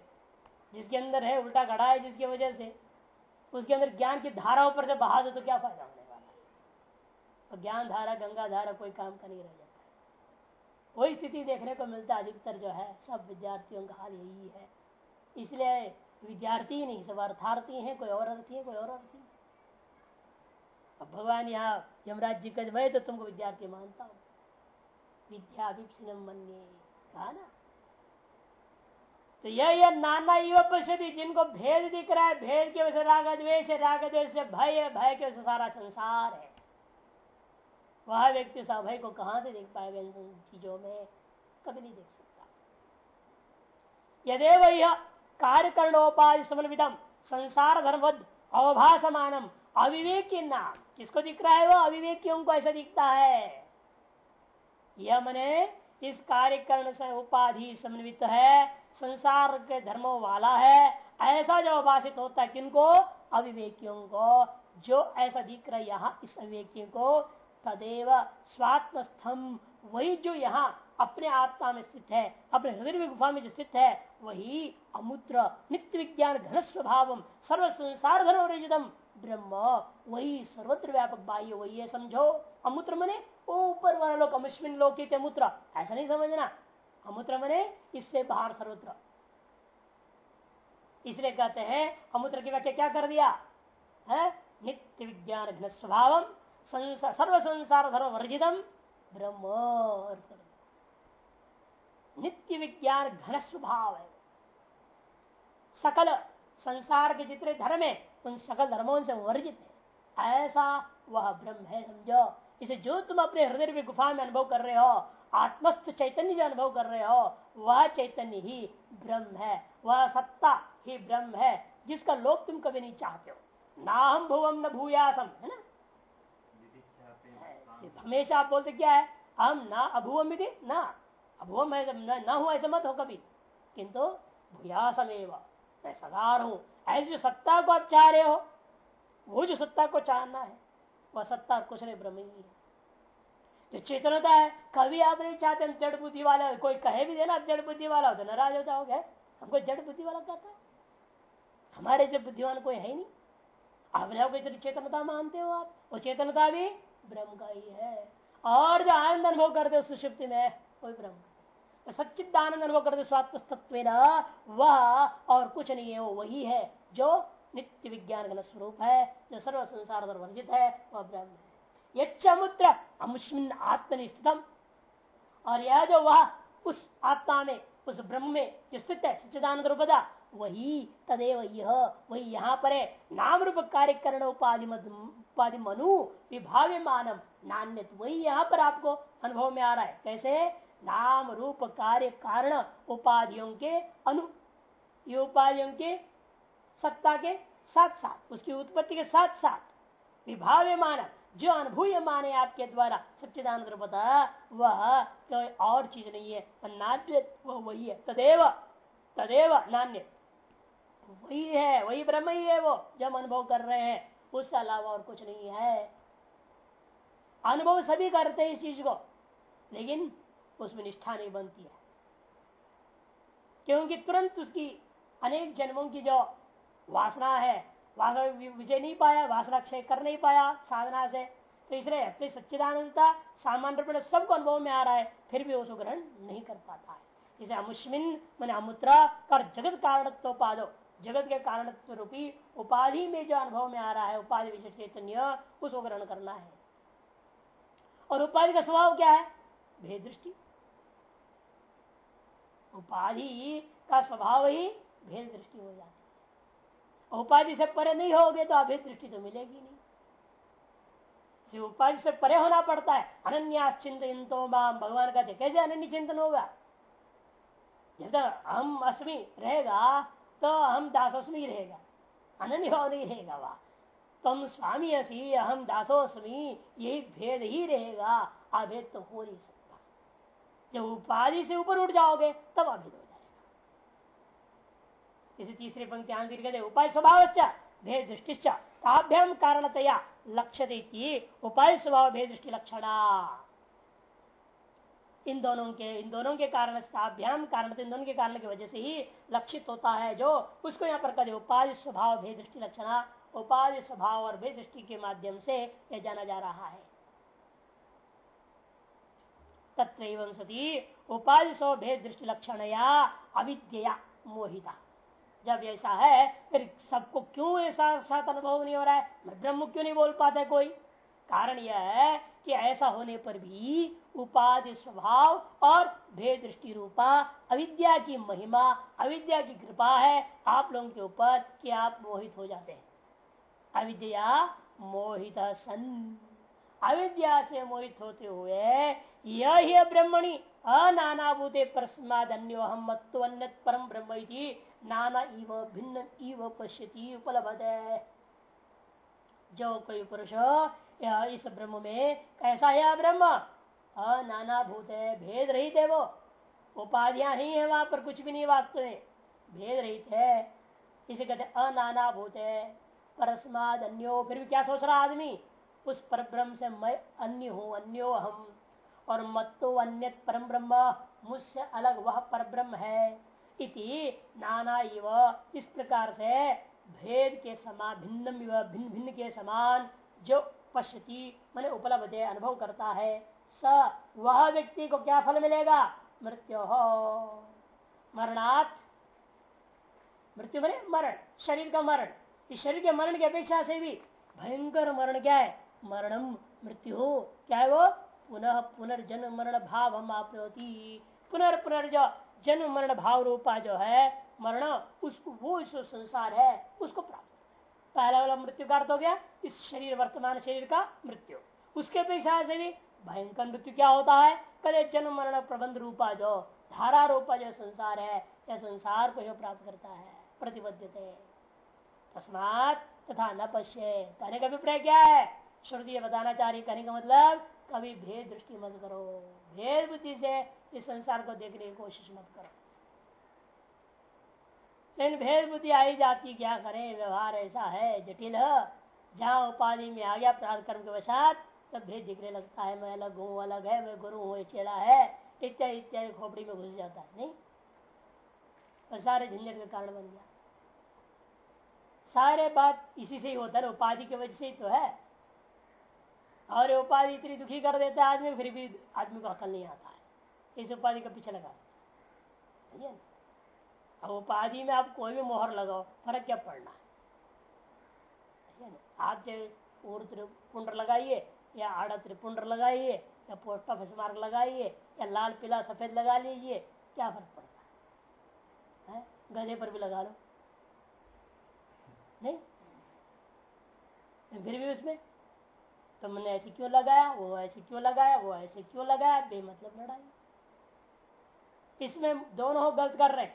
जिसके अंदर है, उल्टा घड़ा है जिसकी वजह से, उसके अंदर ज्ञान की धारा ऊपर से बहा दो तो क्या फ़ायदा? और ज्ञान धारा, गंगा धारा कोई काम का नहीं रह जाता। वही स्थिति देखने को मिलता अधिकतर जो है, सब विद्यार्थियों का हाल यही है। इसलिए विद्यार्थी नहीं, सब अर्थार्थी है, कोई और अर्थी है, कोई और अर्थी अब भगवान यहाँ यमराज जी का मैं तो तुमको विद्यार्थी मानता हूँ। विद्या कहा ना। तो यह यह नाना युवा पश्यति जिनको भेद दिख रहा है, भेद के वजह राग द्वेश राग द्वेश भय भय के वजह सारा संसार है। वह व्यक्ति उस अभय को कहाँ से देख पाएगा इन चीज़ों में? कभी नहीं देख सकता। यदेव यह कार्यकरणोपाधि समन्वितम संसार धर्मवद अवभाषमानम अविवेकी नाम। किसको दिख रहा है वो? अविवेकियों को ऐसा दिखता है। यह मने इस कार्यकरण से उपाधि समन्वित है, संसार के धर्मों वाला है, ऐसा जो अभाषित होता है किनको? अविवेकियों को। जो ऐसा दिख रहा है यहाँ इस अविवेकियों को तदेव स्वात्मस्थम वही जो यहाँ अपने आत्मा में स्थित है, अपने हृदय गुफा में जो स्थित है, वही अमुद्र नित्य विज्ञान घन स्वभाव सर्व संसार धन ब्रह्म, वही सर्वत्र व्यापक बाह्य, वही है समझो। अमुत्र मने ऊपर वाला लोग अमुष्मिन लोग अमूत्र ऐसा नहीं समझना। अमुत्र मने इससे बाहर सर्वत्र। इसलिए कहते हैं अमुत्र की व्याख्या क्या कर दिया? है? नित्य विज्ञान घन स्वभाव सर्व संसार धर्म वर्जितम ब्रह्म नित्य विज्ञान घन स्वभाव है सकल संसार के जितने धर्म है, उन सकल धर्मों से वर्जित है। ऐसा वह ब्रह्म है समझो इसे जो तुम अपने हृदय में गुफा में अनुभव कर रहे हो, आत्मस्थ चैतन्य जो अनुभव कर रहे हो, वह चैतन्य ही ब्रह्म है। वह सत्ता ही ब्रह्म है, जिसका लोक तुम कभी नहीं चाहते हो। ना हम भुवम न भूयासम है ना? हमेशा आप बोलते, क्या है? हम ना अभुवम ना। अभुवम है, ना हुआ ऐसा मत हो कभी। किंतु भूयासमेव मैं सदार हूँ ऐसी जो सत्ता को आप चाह रहे हो, वो जो सत्ता को चाहना है, वह सत्ता कुछ नहीं ब्रह्म ही। है जो चेतनता है, कभी आप नहीं चाहते, हम जड़ बुद्धि वाला कोई कहे भी देना आप जड़ बुद्धि वाला हो तो नाराज़ हो जाओगे। हमको जड़ बुद्धि वाला कहता है हमारे जब बुद्धिमान कोई है ही नहीं। अपने कोई चेतनता मानते हो आप। वो चेतनता भी ब्रह्म का ही है। और जो आनंद अनुभव करते हो सुषुप्ति में, वही ब्रह्म। सच्चिद आनंद अनुभव करते स्वात्मस्तत्व वह और कुछ नहीं है, वो वही है, जो नित्य विज्ञान का स्वरूप है, जो सर्व संसार पर वर्जित है, वह ब्रह्म है। यमुद्र अमुष्मिन आत्मनिस्थितम। और यह जो वह उस आत्मा में, उस ब्रह्म में जो स्थित है, सच्चिदानंद रूपदा, वही, तदेव यह, वही यहाँ पर है। नाम रूप कार्यकरण उपाधि उपाधि मनु विभाव्य मानव नान्य वही यहाँ पर आपको अनुभव में आ रहा है। कैसे? नाम, रूप, कार्य, कारण, उपाधियों के अनु ये उपाधियों के सत्ता के साथ साथ उसकी उत्पत्ति के साथ साथ विभाव्य मानव जो अनुभूय माने आपके द्वारा सच्चिदान बता वह कोई और चीज़ नहीं है। नाट्य वह वही है। तदेव तदेव नान्य वही है, वही ब्रह्म ही है वो जब अनुभव कर रहे हैं। उससे अलावा और कुछ नहीं है। अनुभव सभी करते हैं इस चीज़ को, लेकिन उसमें निष्ठा नहीं बनती है। क्योंकि तुरंत उसकी अनेक जन्मों की जो वासना है, वासना विजय नहीं पाया, वासना क्षय कर नहीं पाया साधना से तो इसलिए अपनी सच्चिदानंदता सामान्य रूप में सबको अनुभव में आ रहा है, फिर भी उसको ग्रहण नहीं कर पाता है। इसे अमुष्मिन, मैंने अमुत्रा कर जगत कारण पादो जगत के कारण रूपी उपाधि में जो अनुभव में आ रहा है, उपाधि विशेष चैतन्य, उसको ग्रहण करना है। और उपाधि का स्वभाव क्या है? भेद दृष्टि उपाधि का स्वभाव ही भेद दृष्टि हो जाती है। उपाधि से परे नहीं होगे तो अभेद दृष्टि तो मिलेगी नहीं। उपाधि से परे होना पड़ता है। अनन्या चिंतन तो भगवान कहते कैसे अनन्य चिंतन होगा? जब तक हम अस्मी रहेगा तो हम दासोस्मी रहेगा। अनन्य भाव नहीं रहेगा वह। तुम स्वामी असी हम दासोस्मी, यही भेद ही रहेगा। अभेद तो हो नहीं सकता। जब उपाधि से ऊपर उठ जाओगे, तब अभेद हो जाएगा। इसे तीसरे पंक्ति आंतिर कहते उपाय स्वभाव भेद दृष्टि ताभ्याम कारणतया लक्ष्य देती उपाय स्वभाव, भेद दृष्टि लक्षणा। इन दोनों के, इन दोनों के कारण स्थाभ्याम कारण इन दोनों के कारण की वजह से ही लक्षित होता है जो उसको यहाँ पर कहे उपाधि स्वभाव भेद दृष्टि लक्षणा, उपाधि स्वभाव और भेद दृष्टि के माध्यम से यह जाना जा रहा है। सती उपाधि स्व भेद दृष्टि लक्षण या अविद्या मोहिता। जब ऐसा है, फिर सबको क्यों ऐसा साथ अनुभव नहीं हो रहा है? ब्रह्म क्यों नहीं बोल पाता कोई? कारण यह है कि ऐसा होने पर भी उपाधि स्वभाव और भेद दृष्टि रूपा, अविद्या की महिमा, अविद्या की कृपा है, आप लोगों के ऊपर कि आप मोहित हो जाते हैं। अविद्या मोहित सन। अविद्या से मोहित होते हुए यह ब्रह्मणि। अनाभूते परस्माद अन्यो हम अन्य परम ब्रह्म नाना इव भिन्न इव पश्यति उपलब्ध है जो कोई पुरुष इस ब्रह्म में कैसा है ब्रह्म? अनाना भूत है भेद रहित है वो। उपाधियाँ नहीं है वहाँ पर, कुछ भी नहीं वास्तव में। भेद रहित है इसे कहते अनाना भूत है परस्माद अन्यो, फिर भी क्या सोच रहा आदमी? उस पर ब्रह्म से मैं अन्य हूँ, अन्यो हम और मत्तो अन्य परम ब्रह्म, मुझसे अलग वह पर ब्रह्म है। इति नाना इव, इस प्रकार से भेद के समान भिन्न भिन्न भिन्न के समान जो पश्यति, मैंने उपलब्ध, अनुभव करता है। वह व्यक्ति को क्या फल मिलेगा? मृत्यु हो। मरणात्, मृत्यु बने मरण, शरीर का मरण। इस शरीर के मरण की अपेक्षा से भी भयंकर मरण क्या है? मरणम मृत्यु हो। क्या है वो? पुनः पुनर्जन्म मरण भाव हम आप पुनर् पुनर्ज जन्म मरण भाव रूपा जो है, मरण, उसको, वो जो संसार है, उसको प्राप्त पहला वाला मृत्यु का अर्थ हो गया, इस शरीर, वर्तमान शरीर का मृत्यु। उसके अपेक्षा से भी भयंकर मृत्यु क्या होता है? कदे जन्म मरण प्रबंध रूपा जो धारा रूपा जो संसार है, यह संसार को जो प्राप्त करता है प्रतिबद्ध तस्मात तथा न पश्य। कहने का अभिप्राय क्या है? श्रुति बताना चाह रही कहने का मतलब कभी भेद दृष्टि मत करो। भेद बुद्धि से इस संसार को देखने की कोशिश मत करो। लेकिन भेद बुद्धि आई जाती क्या करें? व्यवहार ऐसा है, जटिल जहाँ उपाधि में आ गया प्रार्थ कर्म के वसात तब भेद दिखने लगता है, मैं अलग हूँ, अलग है, मैं गुरु हूँ चेड़ा है, इत्यादि इत्यादि खोपड़ी में घुस जाता है, नहीं? तो सारे झंझट का कारण बन गया। सारे बात इसी से ही होता है, उपाधि की वजह से ही तो है। और उपाधि इतनी दुखी कर देता है आदमी, फिर भी आदमी को अकल नहीं आता है। इस उपाधि का पीछे लगा अब उपाधि में आप कोई भी मोहर लगाओ, फ़र्क क्या पड़ना है? आप चाहे त्रिपुंड लगाइए या आड़ा त्रिपुंड लगाइए, या पोस्टा मार्ग लगाइए, या लाल पीला सफ़ेद लगा लीजिए, क्या फ़र्क पड़ता है? गधे पर भी लगा लो। नहीं? फिर भी उसमें, तुमने ऐसे क्यों लगाया, वो ऐसे क्यों लगाया, वो ऐसे क्यों लगाया, बेमतलब लड़ाई। इसमें दोनों गलत कर रहे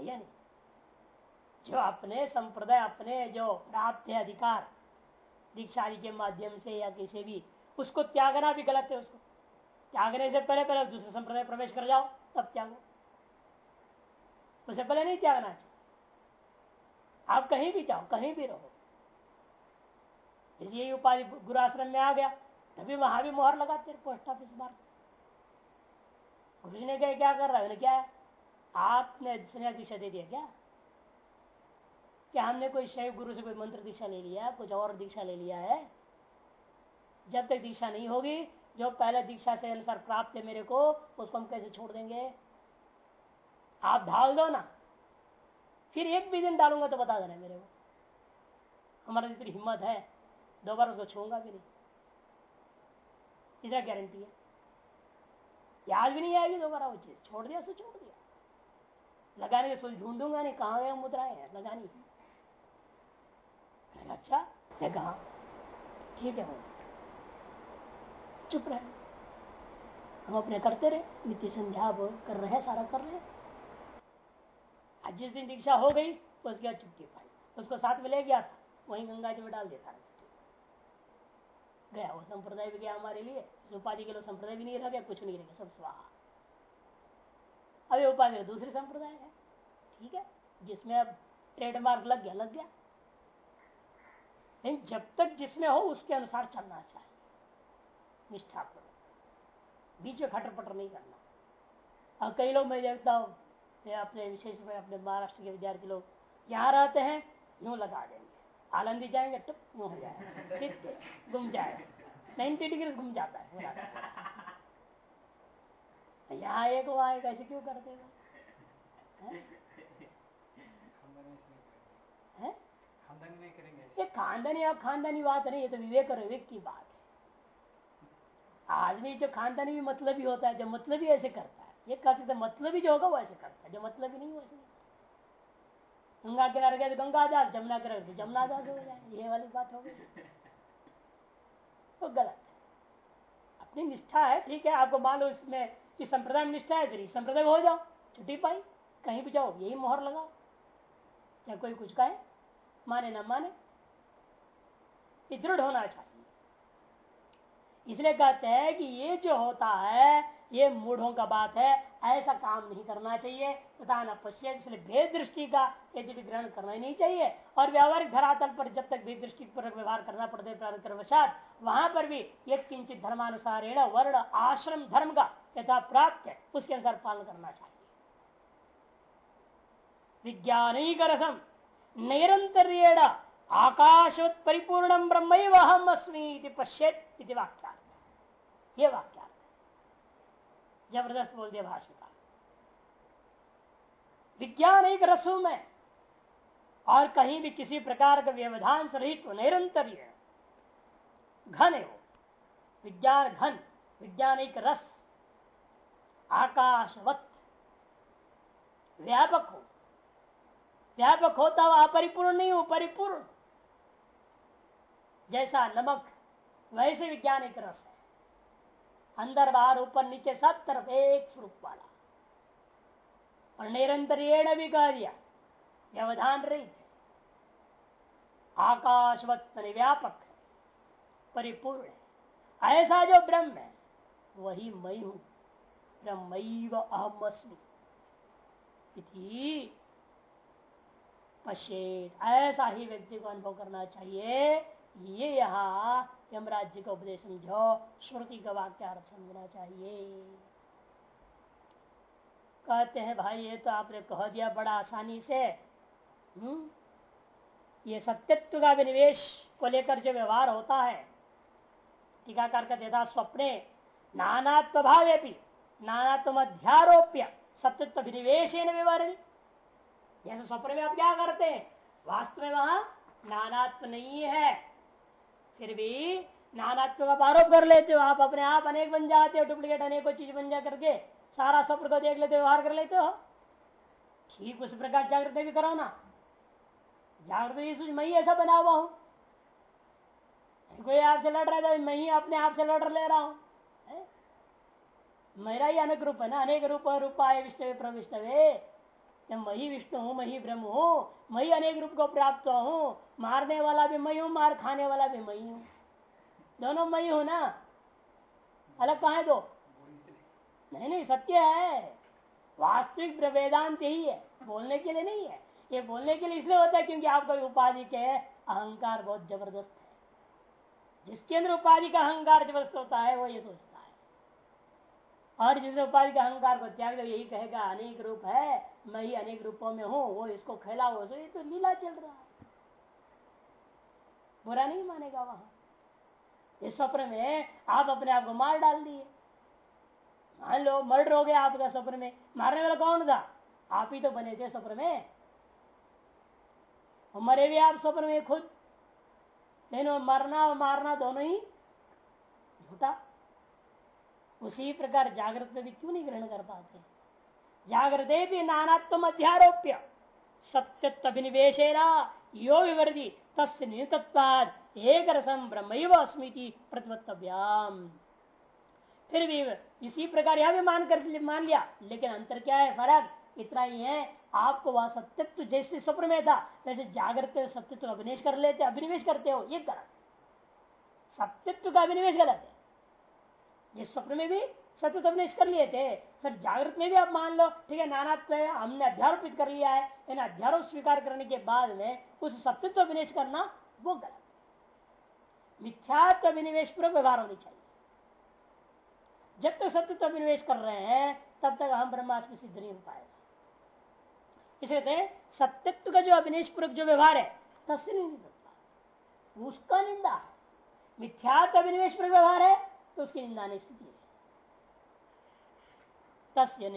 नहीं? जो अपने संप्रदाय, अपने जो प्राप्त है अधिकार दीक्षा आदि के माध्यम से या किसी भी, उसको त्यागना भी गलत है उसको। त्यागने से पहले पहले दूसरे संप्रदाय प्रवेश कर जाओ, तब त्यागो। उसे पहले नहीं त्यागना चाहिए। आप कहीं भी जाओ, कहीं भी रहो। यही उपाधि गुरु आश्रम में आ गया। तभी वहाँ भी मोहर लगाते पोस्ट ऑफ़िस मार घुसने के क्या कर रहा है? क्या आपने संन्यास दे दिया, क्या? क्या हमने कोई शैव गुरु से कोई मंत्र दीक्षा ले लिया कुछ और दीक्षा ले लिया है? जब तक दीक्षा नहीं होगी, जो पहले दीक्षा से अनुसार प्राप्त है मेरे को, उसको हम कैसे छोड़ देंगे? आप ढाल दो ना। फिर एक भी दिन डालूँगा तो बता देना मेरे को। हमारा जितनी हिम्मत है। दो बार उसको छोड़ूँगा भी नहीं। इतना गारंटी है। याद भी नहीं आएगी दोबारा वो चीज़। छोड़ दिया सो छोड़ दिया। लगाने के सोच ढूंढूँगा नहीं, कहा गया मुद्राएँ है। लगानी अच्छा है। कहा ठीक है चुप रहे। हम अपने करते रहे नित्य संध्या कर रहे हैं, सारा कर रहे हैं। आज जिस दिन दीक्षा हो गई उसके बाद चुपकी पाई। उसको साथ में ले गया था, वहीं गंगा जी में डाल दिया सारा गया वो संप्रदाय भी गया हमारे लिए। उपाधि के लोग संप्रदाय भी नहीं रह गया कुछ नहीं रह गया सब स्वाहा। अभी उपाधि दूसरे संप्रदाय है। ठीक है, जिसमें अब ट्रेडमार्क लग गया लग गया। लेकिन जब तक जिसमें हो उसके अनुसार चलना चाहिए निष्ठा करो। बीच में खटर पटर नहीं करना। और कई लोग, मैं देखता हूँ अपने विशेष में अपने महाराष्ट्र के विद्यार्थी लोग, यहाँ रहते हैं, यूँ लगा देंगे। आलंदी जाएँगे, टुप, यूँ हो जाएगा। घूम जाएगा। नाइन्टी डिग्री घूम जाता है यहाँ एक वहाँ एक ऐसे क्यों करते हैं? ये खानदानी और खानदानी बात नहीं, ये तो विवेक और विवेक की बात है। आदमी जो खानदानी भी मतलब ही होता है, जो मतलब ही ऐसे करता है, ये कह सकते मतलब ही जो होगा वो ऐसे करता है, जो मतलब ही नहीं। वैसे गंगा किनारे गए तो गंगा दास जमुना किनारे तो जमुना दास हो जाए ये वाली बात हो गई। तो गलत है। अपनी निष्ठा है, ठीक है, आपको मान लो इसमें, इस संप्रदाय में निष्ठा है, फिर संप्रदाय हो जाओ, छुट्टी पाई, कहीं भी जाओ, यही मोहर लगाओ। चाहे कोई कुछ कहे। माने ना माने? ये दृढ़ होना चाहिए। इसलिए कहते हैं कि ये जो होता है, ये मूढ़ों का बात है, ऐसा काम नहीं करना चाहिए, तथा न पश्चिम इसलिए भेद दृष्टि का यदि ग्रहण करना ही नहीं चाहिए। और व्यावहारिक धरातल पर जब तक भेद दृष्टि पर व्यवहार करना पड़ता है वहाँ पर भी एक किंचित धर्मानुसार वर्ण आश्रम धर्म का यथा प्राप्त है, उसके अनुसार पालन करना चाहिए। विज्ञानिक रसम निरंतर आकाशवत परिपूर्ण ब्रह्म अहम अस्मी पश्येत वाक्या ये वाक्या ज़बरदस्त बोल दिया भाषण विज्ञान एक रसों में और कहीं भी किसी प्रकार का व्यवधान से रहित तो निरंतर घन है वो। विज्ञान घन विज्ञान एक रस आकाशवत, व्यापक हो। व्यापक होता हुआ अपरिपूर्ण नहीं हो परिपूर्ण जैसा नमक, वैसे विज्ञान एक रस है। अंदर बाहर, ऊपर, नीचे, सब तरफ़ एक स्वरूप वाला। और निरंतर भी कह दिया, व्यवधान रही थे आकाशवत व्यापक परिपूर्ण है। ऐसा जो ब्रह्म है, वही मई हूँ। ब्रह्म अहम पश्चेत ऐसा ही व्यक्ति को अनुभव करना चाहिए। ये यहाँ यमराज जी का उपदेश समझो। श्रुति का वाक्य अर्थ समझना चाहिए। कहते हैं, भाई, ये तो आपने कह दिया बड़ा आसानी से। हम्म? ये सत्यत्व का विनिवेश को लेकर जो व्यवहार होता है, टीकाकार का देता स्वप्ने नानात्व भावे भी नानात्व अध्यारोप्य सत्यत्व विनिवेश व्यवहार जैसे स्वप्न में आप क्या करते हैं? वास्तव में वहाँ नानात्व नहीं है। फिर भी नानात्व का आरोप कर लेते हो। आप अपने आप अनेक बन जाते हो डुप्लीकेट अनेक चीज़ बन जा करके। सारा स्वप्न को देख लेते व्यवहार कर लेते हो। ठीक उस प्रकार जागृत भी करो ना। जागृत मैं ही ऐसा बना हुआ हूँ। कोई आपसे लड़ रहा था मैं ही अपने आप से लड़ ले रहा हूँ। मेरा ही अनेक रूप है ना। अनेक रूप रूपा रूपाय विष्णु प्रविष्ट मही विष्णु हूँ, मही ब्रह्म हूँ, मही अनेक रूप को प्राप्त हूँ, मारने वाला भी मई हूँ, मार खाने वाला भी मई हूँ। दोनों मई हूँ ना? अलग कहा है दो? नहीं नहीं, सत्य है। वास्तविक वेदांत ही है। बोलने के लिए नहीं है। ये बोलने के लिए इसलिए होता है क्योंकि आपका उपाधि के अहंकार बहुत ज़बरदस्त है। जिसके अंदर उपाधि का अहंकार ज़बरदस्त होता है, वो ये सोचता है। और जिसने उपाधि का अहंकार को त्याग दे यही कहेगा, अनेक रूप है, मैं ही अनेक रूपों में हूँ, वो इसको खेला तो ये तो लीला चल रहा है। बुरा नहीं मानेगा वहाँ। इस स्वप्न में आप अपने आप को मार डाल दिए। मान लो, मर्डर हो गया आपका स्वप्न में, मारने वाला कौन था? आप ही तो बने थे स्वप्न में। मरे भी आप स्वप्न में खुद। लेकिन मरना और मारना दोनों ही झूठा। उसी प्रकार जागृत में भी क्यों नहीं ग्रहण कर पाते? जागृत भी नानात्म अध्यारोप्य। सत्यत्व अभिनिवेशेरा यो विवर्दी तस् एक रसम ब्रह्म अस्मृति प्रतिपत्तव्याम फिर भी इसी प्रकार यह भी मान कर मान लिया। लेकिन अंतर क्या है? फ़र्क इतना ही है। आपको वह सत्यत्व जैसे स्वप्न में था, वैसे जागृत सत्यत्व अभिनिवेश कर लेते अभिनिवेश करते हो, ये गलत। सत्यत्व का अभिनिवेश गलत ये स्वप्न में भी सत्य अभिनिवेश कर लिए थे। सर, जागृत में भी आप मान लो, ठीक है, नानात्व है, हमने अध्यारोपित कर लिया है, इन अध्यारोप स्वीकार करने के बाद में उस सत्यत्व अभिनिवेश करना वो गलत मिथ्यात्व अभिनिवेश पूर्व व्यवहार होनी चाहिए। जब तक सत्य अभिनिवेश कर रहे हैं, तब तक हम ब्रह्मास्म सिद्ध नहीं हो पाएगा। इसलिए सत्यत्व का जो अभिनेश पूर्वक जो व्यवहार है, तस्य नहीं उसका निंदा है। मिथ्यात्व अभिनिवेश पूर्वक व्यवहार है तो उसकी निंदा नहीं स्थिति है। तस्य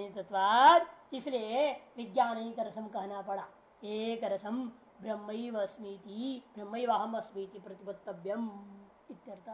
इसलिए विज्ञान रसम कहना पड़ा। एक रसम ब्रह्म अस्मीति ब्रह्म अस्मी प्रतिपत्तव्यम इत्यर्थ।